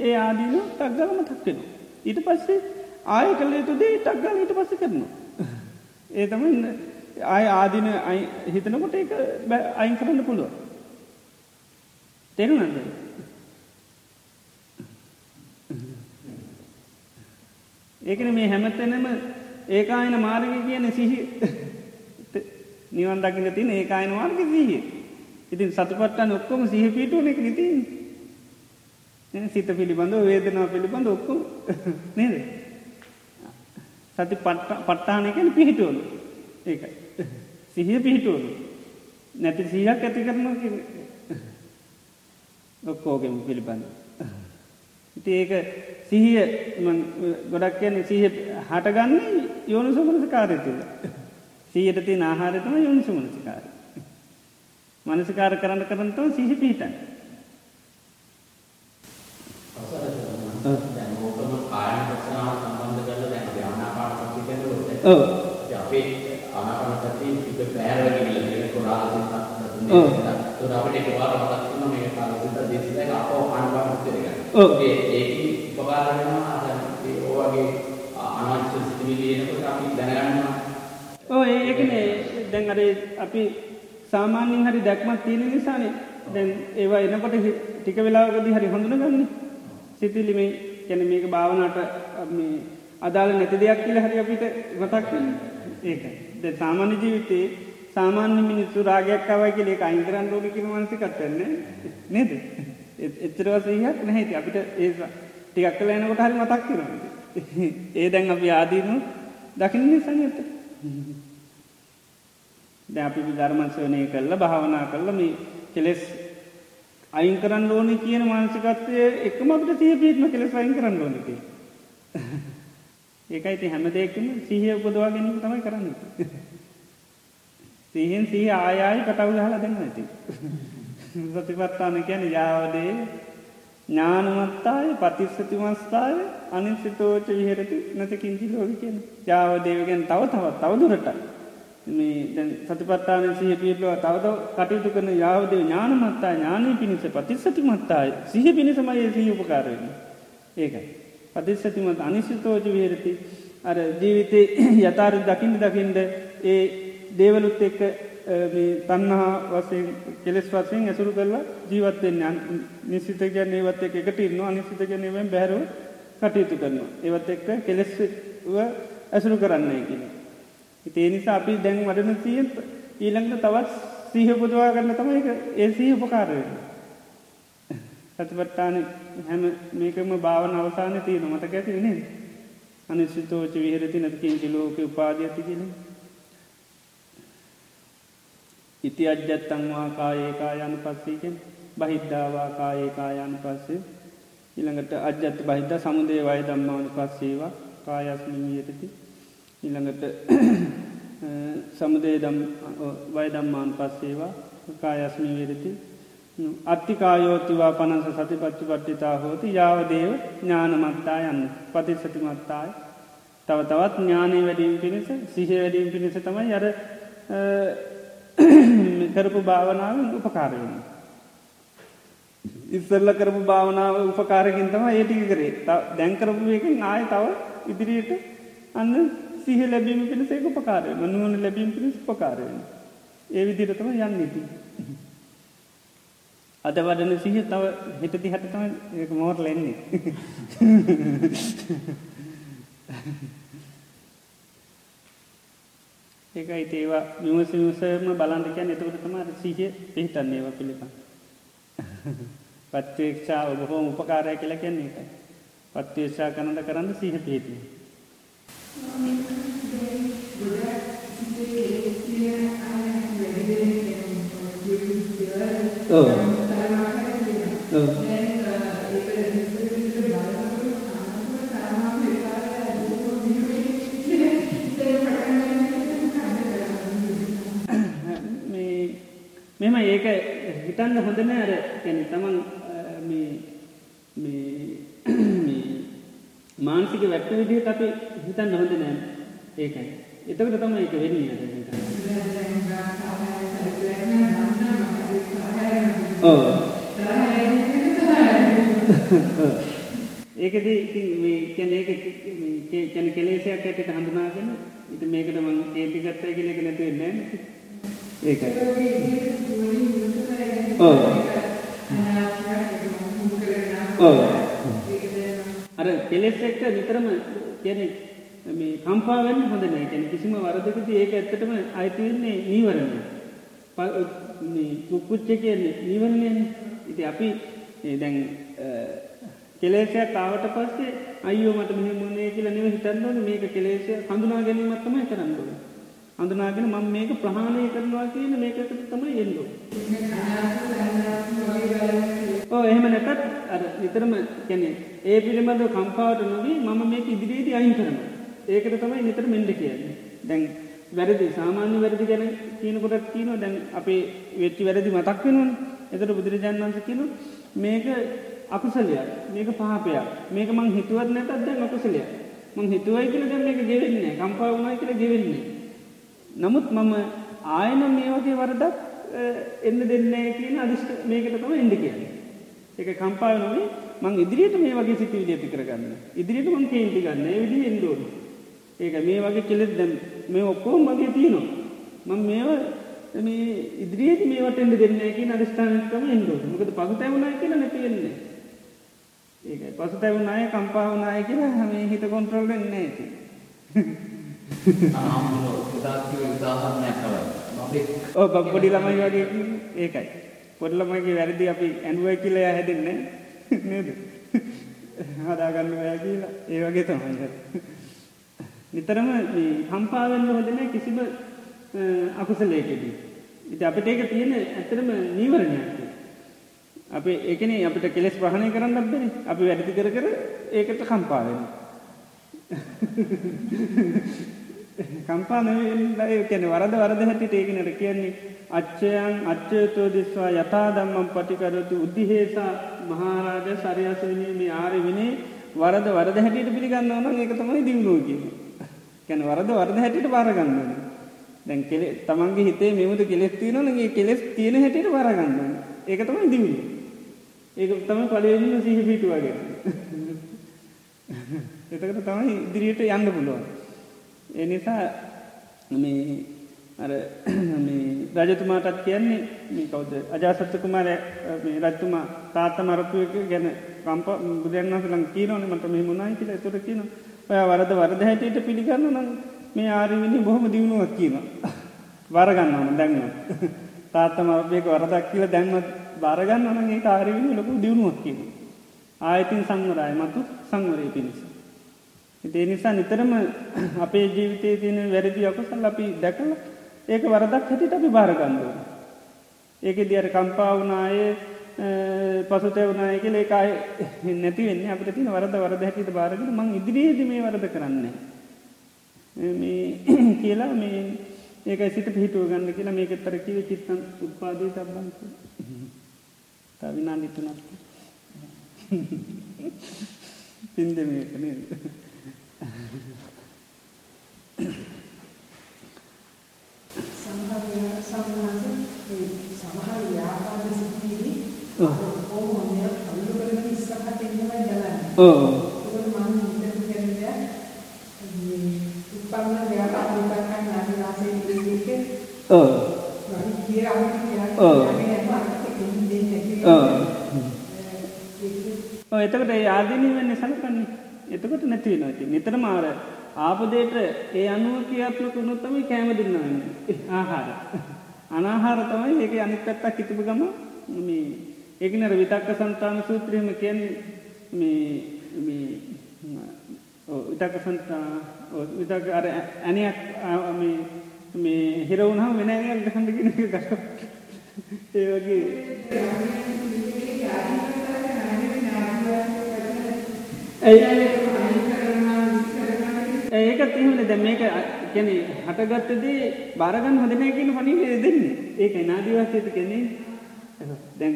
ඒ ආදීන තක්ගලම තක්වෙන. ඊට පස්සේ ආය කළ යුතු දේ ටක්ගල ඊට පස්ස කරනවා. *laughs* ඒ තම ආය ආදින හිතනකොට ඒක අයින් කරන්න පුළුව. තෙරුණද. *laughs* ඒකන මේ හැමතැනම ඒකායන මාර්ග කියන සිහි *laughs* නිවන් දකින්න තින ඒකායන මාර්ග සිහිය. ඉතින් සතුපට්ටන් ඔක්කොම සිහ පිටුවන එක නිතින් සිත පිළිබඳ වේදනා පිළිබඳ ඔක්කො *laughs* නේද? සති පට්ටානකැන පිහිටුවනු. ඒකයි. සිහිය පිහිටුවනු. නැති සීහක් ඇති කරනවා ඔක්කෝගෙම පිළිබඳ. ඉති ඒක සිහිය ගොඩක් කියන සිහ හටගන්නේ යෝනු සුමනස කාරය තුළ. සීයට තිය ආහාරතම යොනු සුමනසිකාර. මනසිකාර කරන්න කරන්නතව සිහි පිහිටන්. අපේ ආනාපානසතිය පිට බෑරගෙන ඉන්න කොරාසින් තත් අපිට ඒකවා මතක් වෙනවා මේ කාලෙට දෙසිලක අපෝ ආනාපානසතිය ගන්න. ඒ ඒක උපකාර වෙනවා අර ඒ ඔයගේ අනවශ්‍ය සිතිවිලි එනකොට අපි දැනගන්නවා. ඔව් ඒකනේ දැන් අර අපි සාමාන්‍යයෙන් හරි දැක්මක් තියෙන නිසානේ. දැන් ඒවා එනකොට ටික වෙලාවකදී හරි හඳුනගන්නේ. සිතිවිලි මේ කියන්නේ මේක භාවනාවට මේ අදාළ නැති දෙයක් කියලා හරි අපිට මතක් ඒක. ද සාමාන්‍ය ජීවිතයේ සාමාන්‍ය මිනිස්සු රාගයක් අවයි කියල එක අයින් කරන්න ඕන කියෙන මනසිකත්වන්නේ නේද? එච්චරවසීහක් නැහැති අපිට ඒ ටිකක් කල එනකොට හරි මතක් කරන *laughs* ඒ දැන් අපි ආදීනු දකින නිසාන ඇත ද අපි ධර්මංශවනය කරලා භාවනා කරලා මේ කෙලෙස් අයින් කරන්න ඕන කියන මානසිකත්වය එකම අපට තිය පිත්ම කෙලෙස් අයින් කරන්න ඕනක ඒකයිති හැම දෙයක්ම සිහිය උපදවා ගැනීම තමයි කරන්න. සිහෙන් සිහ ආයායි කටවුල හලා දෙන්න ඇති. සතිපත්තාන කියන යාවදේ ඥානමත්තාය පතිස්සතිමස්ථාය අනිසිතෝච විහරති නැතකින්චි ලෝක කියන. ජාවදේවගෙන් තව තවත් තවදුරට මේ සතිපත්තාන සිහ පියටලව තවද කටයුතු කරන යාවදේ ඥානමත්තා ඥානය පිණිස පතිස්සතිමත්තාය සිහ පිණිසමයි සිහ උපකාරවෙන ඒකයි. පතිස්සතිමත් අනිශ්චතෝජ විහරති. අර ජීවිතය යථාරු දකිින්ට දකිින්ට ඒ දේවලුත් එක්ක තන්නහා වසයෙන් කෙලෙස් වසයෙන් ඇසුරු කරලා ජීවත්වෙන් නිසිත ගැන ඒවත් එක එකට ඉන්න අනිසිත ගැනීමෙන් බැහරුව කටයුතු කරනවා. ඒවත් එක්ක කෙලෙස්ව ඇසුරු කරන්නේ කියෙන. ඉතිේ නිසා අපි දැන් වඩන තිය ඊළඟට තවත් සීහපුදවා කරන්න තමයි ඒ සීහපකාරවෙන. සතිපට්ටාන හැම මේකම භාවන අවසානය තියෙන මතක ඇති නේ අනිශ්චිතෝච විහරති නැතිකින්චි ලෝක උපාධ ඇති කියෙන ඉති අජ්ජත්තංවා කායේකායන පස්සීකෙන් බහිද්ධවා කායේකායන පස්සේ ඉළඟට අජ්‍යත්ත බහිද්ධ සමුදේ වය දම්මාවන පස්සේවා කායස්මිමියටති ඉළඟට *clears throat* සමුදේ දම් වයදම්මාන් පස්සේවා කායස්මි විරති අත්තිකායෝතිවා පනස සති පච්චි පට්ටිතා හෝති යාවදේව ඥානමත්තා යන්න පති සතිමත්තායි තව තවත් ඥානය වැඩීම් පිණිස සිහ වැඩීම් පිණිස තමයි අර කරපු භාවනාවෙන් උපකාරවෙන. ඉස්සල්ල කරපු භාවනාව උපකාරකින් තම ඒටික කරේ දැන්කරපු එකින් ආය තව ඉදිරියට අන්න සිහ ලැබීම පිණිසේක උපකාරය මනුවන ලැබීම පිණිස් උපකාරයෙන්. ඒ විදිරතම යන්න ඉති. අද වඩන සිහ තව හිටති හටතම ඒක මෝරල එන්නේ. *laughs* ඒක ඉතේවා විමස විමසම බලන්ටකයන් එතකට තමාර සිහ පිහිටන්න ඒවා පිළිපන්. පත්්‍යේක්ෂාව බොහෝම උපකාරය කියලා කියන්නේ එකයි. පත්්‍යේක්ෂා කරනට කරන්න සිහ පිහිටිය. Oh. Oh. මෙම ඒක හිතන්න හොඳන අර ගැන තමන් මාන්සික වැට්ට විදිහට අපි හිතන්න හොඳ නෑ ඒකයි. එතකට තම එක වෙන්නේ ඒකද කැන ඒක කැන කෙලේසයක් ඇයට හඳුනාගෙන ඉට මේකට මං ඒපිගත්තය කෙනෙක නැතු නෑ. ඒකයි. ඔව්. ඔව්. අර කෙලෙස් එක්ක නිතරම කියන්නේ මේ කම්පා වෙන්න හොඳ නැහැ. කියන්නේ කිසිම වරදකදී ඒක ඇත්තටම අයිති වෙන්නේ නීවරණය. මේ කුකුච්ච කියන්නේ නීවරණයනේ. ඉතින් අපි දැන් කෙලෙසයක් ආවට පස්සේ අයියෝ මට මෙහෙම වුණේ කියලා නෙවෙයි හිතන්න ඕනේ මේක කෙලෙසය හඳුනා ගැනීමක් තමයි කරන්න ඕනේ. අඳුනාගෙන මම මේක ප්‍රහාණය කරනවා කියන මේකට තමයි එන්නෝ. ඕ එහෙම නැතත් අර නිතරම කැනෙ ඒ පිළිබඳ කම්පාවට නොවී මම මේක ඉදිරියේදී අයින් කරන. ඒකට තමයි නිතර මෙන්ඩ කියන්නේ. දැන් වැරදි සාමාන්‍ය වැරදි ගැන කියනකොටත් කියන දැන් අපේ වෙච්චි වැරදි මතක් වෙනවන. එතට බුදුරජාන් වන්ස කියන මේක අකුසලයක්. මේක පහපයක් මේක මං හිතුවත් නැතත් දැන් අකුසලයක්. මං හිතුවයි කියල දැන් මේක ගෙවෙන්නේ කම්පා වුණයි කියල ගෙවෙන්නේ නමුත් මම ආයන මේ වගේ වරදක් එන්න දෙන්නේ කියන අදිෂ්ට මේකට තම එඩි කියන්නේ. එක කම්පාව නොවේ. මං ඉදිරියට මේ වගේ සිති විදිති කරගන්න. ඉදිරියට මං කේන්ති ගන්න. විදි එන්දෝඩ ඒක මේ වගේ කෙලෙත් දැන් මේ ඔක්කෝම් මගේ තියනවා. මං මේව මේ ඉදිරියට මේවට එන්න දෙන්නේකි අධස්ථානකම එන්ඩෝ මොකද පසුතැවුණයි කියලා නැතිවෙන්නේ ඒක පසුතැවුණය කම්පාවනාය කියලා හම හිත කොන්ට්‍රල් වෙන්න ඇති *laughs* ඕ පොඩි ළමයි වගේ ඒකයි. පොඩ්ලමගේ වැරදි අපි ඇනුවයි කියලය හැදෙන්න *laughs* නේද? හදාගන්න ඔයා කියලා. ඒ වගේ තමයි නිතරම කම්පාවෙන්න හොදන කිසිම අකුසලයකෙදී. ඉති අපිට ඒක තියෙන ඇතරම නීවරණයක් අප ඒකන අපිට කෙලෙස් ප්‍රහණය කරන්න ලබෙන අපි වැඩි කර කර ඒකට *laughs* කම්පාවෙන කම්පාන කැන වරද වරද හැටිට ඒකනට කියන්නේ අච්චයන් අච්චයතෝ දෙස්වා යථා දම්මම් පටිකරතු උද්දිහේසා මහාරාජ සරයසනීමේ ආරි විනේ වරද වරද හැටියට පිළිගන්න ඕන ඒක තමයි දියුණුව කිය කැන වරද වරද හැටියට පාරගන්න දැන් කෙලෙ තමන්ගේ හිතේ මෙමුද කෙලෙස් තියෙනනගේ කෙලෙස් තියෙන හැටියට පාරගන්න ඒක තමයි දියුණු ඒක තම පලවෙන්න සිහ පිටු වගේ. එතකට තමයි ඉදිරියට යන්න පුළුවන්. එනිසා මේ අර රජතුමාටත් කියන්නේ මේ කවද? අජාසත්ත කුමාර රජතුමා තාත්ත මරපුයක ගැන කම්ප බුදයන්න්නසලන් කියීනවන මට මෙ මුණයි කියල. තුර කියන ඔය වරද වරද හැටියට පිළිගන්න නම් මේ ආරිවිනි බොහොම දියුණුවක් කියන *laughs* වරගන්නවන දැන්න *laughs* තාත්ත මරපයක වරදක් කියල දැන්වත් බාරගන්න වනගේ ආරිවිනි ලොකු දියුණුවක් කියන ආයතින් සංවරය මතු සංවරය පිණිස. ඒ නිසා නිතරම *clears throat* අපේ ජීවිතය තියෙන වැරදි අකුසල් අපි දැකල ඒක වරදක් හැටිට අපි භාරගන්දුව. ඒක දියර කම්පා වනායේ පසුතැවනාය කියල ඒකාය නැති වෙන්න අපට තින වරද වරද හැටිට භාරගෙන මං ඉදිරියේද මේ වරද කරන්න. *clears throat* කියලා මේ ඒක සිට පිහිටුව ගන්න කියලා මේක තරකිව චිත්තන් උත්පාදී තබ්බන්ස *laughs* තවිනා නිතුනත් *laughs* පින්ද මේකනේ *laughs* සමහර සමහර සමහර ව්‍යාපාර සිද්ධියේදී කොහොමද අල්ලු කරගෙන ඉස්සරහට එන්නමයි බලන්නේ. ඔව්. ඒක මම හිතන කියන්නේ මේ උත්පන්න ව්‍යාපාර විපස්සනා ආදී වාසේ ඉන්නේ. ඔව්. මම කියලා අහන්නේ ඔව්. ඔව්. ඔව් එතකොට ඒ ආදීනී වෙන්නේ සලකන්නේ. එතකොට නැති වෙනවා ඉතින්. නිතර මාර ආපදේට ඒ අනුව ක්‍රියාත්මක වුණොත් තමයි කෑම දුන්නවන්න ආහාර. අනාහාර තමයි ඒක අනිත් පැත්තක් හිතපු ගම මේ ඒක නර විතක්ක සන්තාන සූත්‍රයම කියන්නේ මේ විතක්ක සන්තා විතක් අර ඇනයක් මේ හිරවුණහම වෙනගල් හඳගෙන ගට ඒ වගේ ඒකත් එහෙමන දැ මේක කැන හටගත්තදේ බාරගන්න හොඳනය කියන පනිේ දෙන්නේ. ඒක නාදිවාසයට කෙනෙ දැන්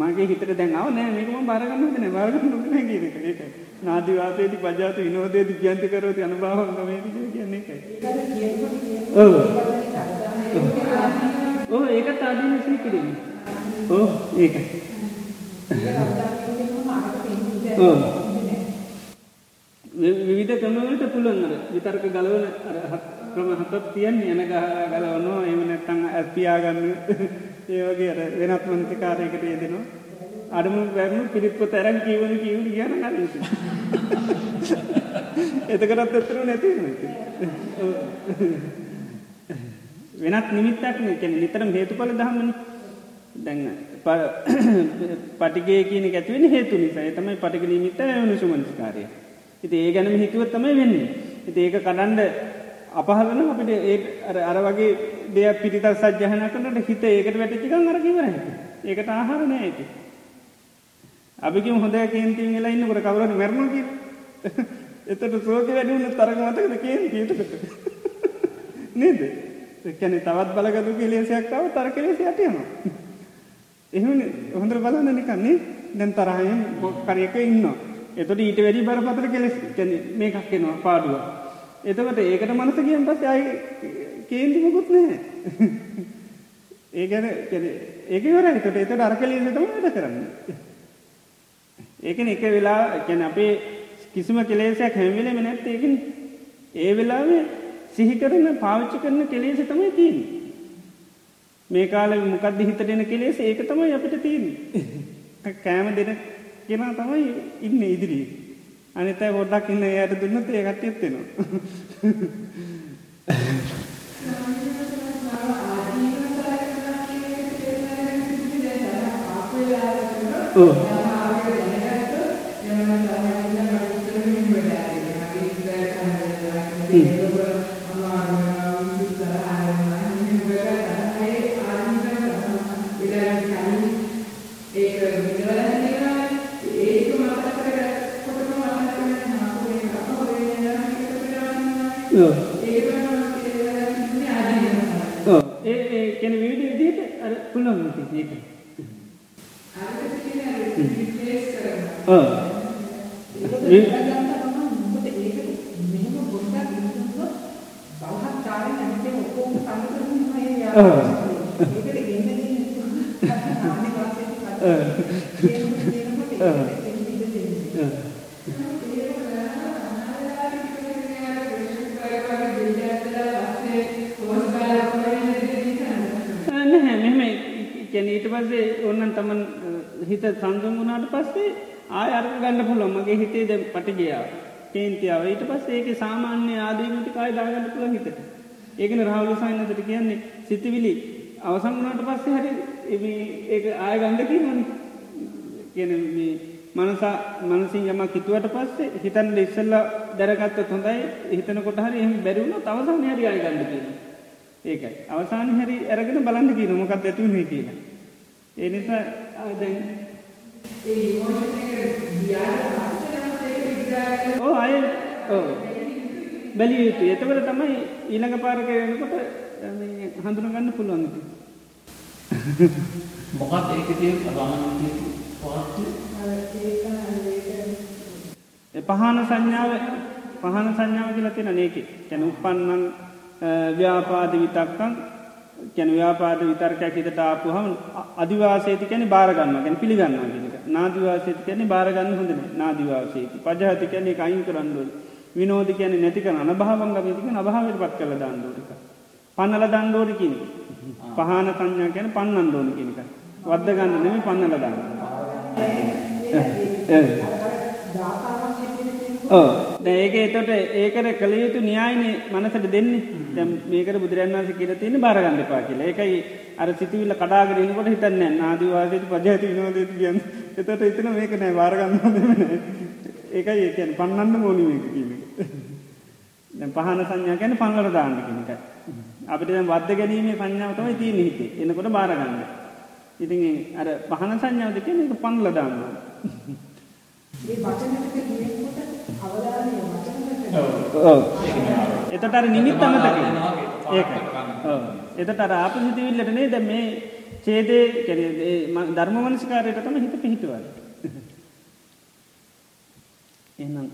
මගේ හිතට දැන්ව නෑ. මේකම බාරගන්න හොදන බාරගන්න නොන කියන ඒක නාදිවාසයේති පජාත විනෝදයද ජන්ති කරවති අනුභාවගමේ කියන්නේ එකයි ඕ ඒකත් ආදීන සීකිරීම. ඕ ඒකයි. ඕ විවිධ ක්‍රමවලට පුළුවන්ර විතර්ක ගලවන ක්‍රම හතත් තියන් යන ගහ ගලවනවා එම නැත්තං ඇත්පියාගන්න ඒවගේ අර වෙනත් මන්තිකාරයකට යෙදෙනවා. අඩම වැැම පිරිත්ප තැරන් කීවන කිවුණ කියන ගන්න. එතකරත් ඇත්තර නැති වෙනත් නිමිත්තක් කැන නිතරම් හේතුඵල දහමන දැන්න පටිගේ කියන ඇතිවෙන හේතු නිසා. තමයි පටික නිමිත්ත යනු සුමංස්කාරය ඉති ඒ ගැනම හිතුවත් තමයි වෙන්නේ. ඉති ඒක කඩන්ඩ අපහලන අපිට ඒ අර වගේ දෙයක් පිරිත සජ්‍යහන කනට හිත ඒකට වැටිචිකන් අරකිවර ඒකට ආහාරණය ඇති අපිකම හොඳ කේන්තිී වෙලා ඉන්න කොට කවරට මැරණකි එතට සෝක වැඩුන්න තරග මතකද කේන් ීට නේද? කැන තවත් බලගතු කෙලේසියක්කාව තර කෙලෙස යටයනවා එහම හොඳර බලන්න නිකන්නේ දැන් තරහයෙන් කරයක ඉන්න එතොට ඊට වැඩි බරපතර කෙලෙස් මේකක් කෙනවා පාඩුව එතකට ඒකට මනස කියෙන් පස්ස අයි කේන්තිමකුත් නෑ *laughs* ඒගැන ඒකවර එතට එතට අරකලීසතම වැඩ කරන්න. *laughs* ඒකන එක වෙලා ගැන අපේ කිසිම කෙලේසයක් හැමිලෙම නැත්ත ඒකෙන. ඒ වෙලාවේ සිහි කරන පාවිච්චි කරන කෙලේස තමයි තියන් මේ කාල මොකක්ද හිතටෙන කෙලෙස? ඒක තමයි අපිට තියන් *laughs* කෑම දෙන කෙනා තමයි ඉන්න ඉදිරී අනිතයි හොඩක් ඉන්න යට දුන්නත් ඒ කට්ටියත්වෙනවා ඕ ඒ *laughs* විදිට අර පුළොන් ඒක ඊට පස්සේ ඔන්නන් තමන් හිත සංසම් වුණාට පස්සේ ආය අර්ග ගන්න පුළොන් මගේ හිතේ ද පටිගියාව කේන්තියාව ඊට පස් ඒක සාමාන්‍ය ආදීමට කායි දාගන්න පුළ හිතට ඒකන රහවල සයින්නතට කියන්නේ සිතිවිලි අවසං වුණට පස්සේ හරි ඒ ආය ගණ්ඩකි මන කියන මනසා මනසින් යම කිතුවට පස්සේ හිතන් ඉස්සල්ල දැරගත්ත හොඳයි. හිතන කොට හරි එහම බැරිවුණ අවසාන හරි අය ගන්න කියන ඒකයි. අවසාන හරි ඇරගෙන බලන්න කියන මොකක් ඇතුුණේ කියලා. ඒ නිසා දැන් ඕ අය බැලිය යුතු එතකට තමයි ඊළඟ පාරක වෙනකොට හඳුනගන්න පුළුවන් *laughs* මොකත් ඒක පහන සංඥාව පහන සංඥාව කියලා තියෙන නේක කැන උපන්නන් ව්‍යාපාද විතක්කන් කැන ව්‍යාපාද විතර්කයක් හිතට ආපුහම අධිවාසේති කැන බාරගන්න ගැන පිළිගන්න ගෙනක නාදිවාසේති කැනෙ බාරගන්න හොඳන නාදිවාසේති. පජහති කැනෙ අයින් කරන්නුවල් විනෝධ කියන නැතික අනභාවංග විතික අභාවට පත් කළ දන්දෝරික පන්නල දන්ඩෝරිකින් පහන සංඥා ගැන පන්නන් දෝන කෙනක වද්ද ගන්න නෙම පන්නල දන්න. ඒක එතොට ඒකට කළ යුතු න්‍යායන මනසට දෙන්නේ. දැම් මේකට බුදුරන්වාස කියර තියෙන බාරගන්න පා කියලා. එකයි අර සිතිවිල්ල කඩාගරනකොට හිතන්න නාදවාසයට පජහති විනෝද කියන්න. එතට එතන මේක නෑ වාරගන්න දෙමන ඒකයි ඒකැන පන්නන්න මෝනි මේක කියීම පහන සංඥා ගැන පංගල දාන්න කෙනකයි අපිට වද්ද ගැනීමේ සංඥාව තමයි තියෙන හිතේ. එනකොට බාරගන්න ඉතින් අර පහන සංඥාව දෙක එක පංගල දාන්න එතට අර නිමිත් අමතක ඒක එතට අර ආප හිතවිල්ලටනේ ද මේ චේදේ ධර්ම මනස්කාරයට තම හිත පිහිටවල එනම්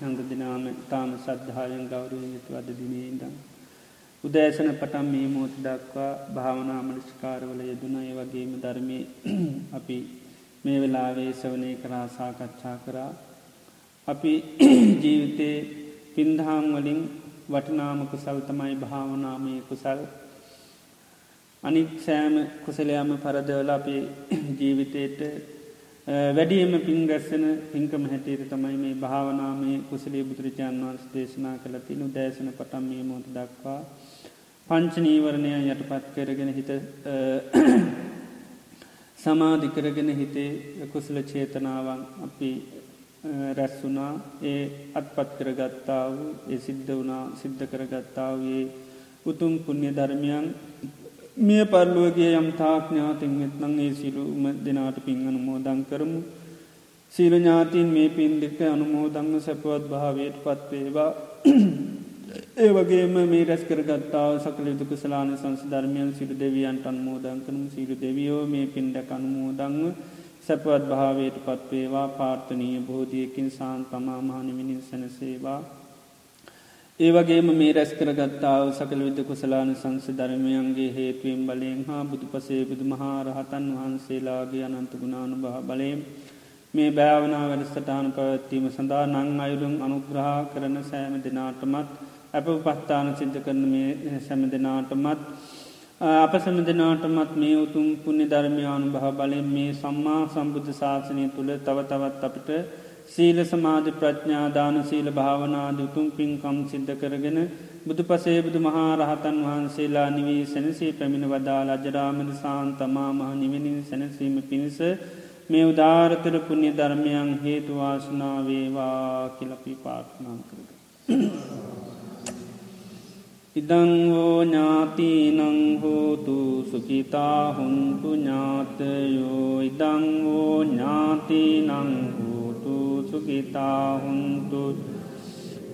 හඟ දිනාම තාම සද්ධායෙන් ගෞරුවෙන් යුතු අද දිනේ ඉඳම්. උදෑසන පටම් මේ මෝත දක්වා භාවනා මනස්කාරවල යෙදුන ඒ වගේම ධර්මය *clears throat* අපි මේ වෙලාවේ සවනය කරා සාකච්ඡා කරා. අපි *clears throat* ජීවිතේ පින්දහම් වලින් වටනාම කුසල් තමයි භාවනාමය කුසල් අනිත් සෑම කුසලයාම පරදවල අපේ *clears throat* ජීවිතයට Eh, වැඩියම පින් ගැස්සන පින්කම හැටියට තමයි මේ භාවනාමේ කුසලේ බුදුරජාන් වන්ස් දේශනා කළති නු දෑසන පටම් මේ මෝත දක්වා පංචනීවරණය යටපත් කරගෙන හිත eh, *clears throat* සමාධිකරගෙන හිතේ කුසල චේතනාවන් අපි eh, රැස්සුනා ඒ අත්පත් කරගත්තා වූ ඒ සිද්ධ වනා සිද්ධ කරගත්තාවේ උතුම් පුුණ්‍ය ධර්මයන් මිය පරලුවගේ යම් තාඥාතින් වෙත්නං ඒ සිරුම දෙනාට පින් අනුමෝදං කරමු. සීල ඥාතින් මේ පින්දික අනුමෝදංග සැපවත් භාවයට පත්වේවා *clears throat* ඒ වගේම මේ රැස් කරගත්තාව සකල යුතු කුසලාන සංස ධර්මයන් සිරු දෙවියන්ට අන්මෝදං කරනු සිරු දෙවියෝ මේ පින්ඩ අනුමෝදංව සැපවත් භාවයට පත්වේවා පාර්ථනීය බෝධියකින් සාන් තමා මහනිමිනින් සැනසේවා ඒ වගේම මේ රැස් කරගත්තාව සකල විද කුසලාන සංස ධර්මයන්ගේ හේතුවෙන් බලයෙන් හා බුදු පසේ බුදු මහාරහතන් වහන්සේලාගේ අනන්ත ගුණානු බහ බලයෙන් මේ භාවනා වැඩස්ථාන පැවැත්වීම සඳහා නං අයුරුම් අනුග්‍රහ කරන සෑම දෙනාටමත් අප උපස්ථාන සිද්ධ කරන මේ සැම දෙනාටමත් අප සැම දෙනාටමත් මේ උතුම් පුුණ්‍ය ධර්මයානු භහ බලෙන් මේ සම්මා සම්බුද්ධ ශාසනය තුළ තව තවත් අපිට සීල සමාධ ප්‍රඥාදාන සීල භාවනාද උතුම් පින්කම් සිද්ධ කරගෙන බුදු පසේ බුදු මහා රහතන් වහන්සේලා නිවී සැනසේ පැමිණ වදාල අජරාමද සාන්තමා මහ නිවෙනින් සැනසීම පිණිස මේ උදාරතර පුුණ්‍ය ධර්මයන් හේතුවාශනාවේවා කියලපි පාර්ථනා කරග. ඉදංහෝ ඥාතිනං හෝතු සුකිතා හුන්තු ඥාතයෝ ඉදංහෝ ඥාතිනං හෝතු සුකිතා හුන්තු.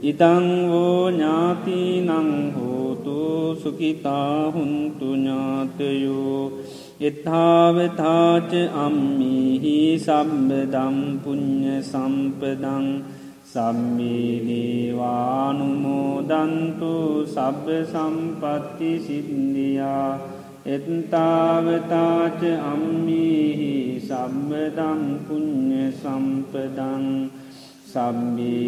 ඉදංහෝ ඥාතිනං හෝතු සුකිතා හුන්තු ඥාතයෝ. එත්හාවතාච අම්මිහි සම්බදම් පුං්ඥ සම්පදං. සම්මීදීවානුමෝදන්තු සබ්බ සම්පත්ති සිද්ධියා. එත්තාවතාච අම්මිහි සම්බදම් පුං්ඥ සම්පදං සම්බීතානුමෝදන්තු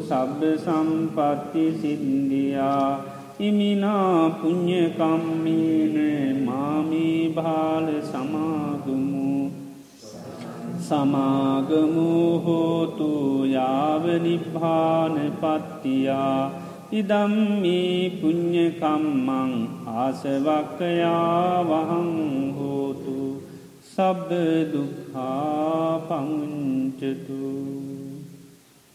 සබ්බ සම්පත්ති සිද්ධියා ඉමිනා පුං්ඥකම්මීන මාමී භාල සමාගමු සමාගමුහෝතු යාවනිභාන පත්තියා ඉදම්මී පුං්ඥකම්මං ආසවක්කයා වහං හෝතු සබ්බ දුක්හා පංචතු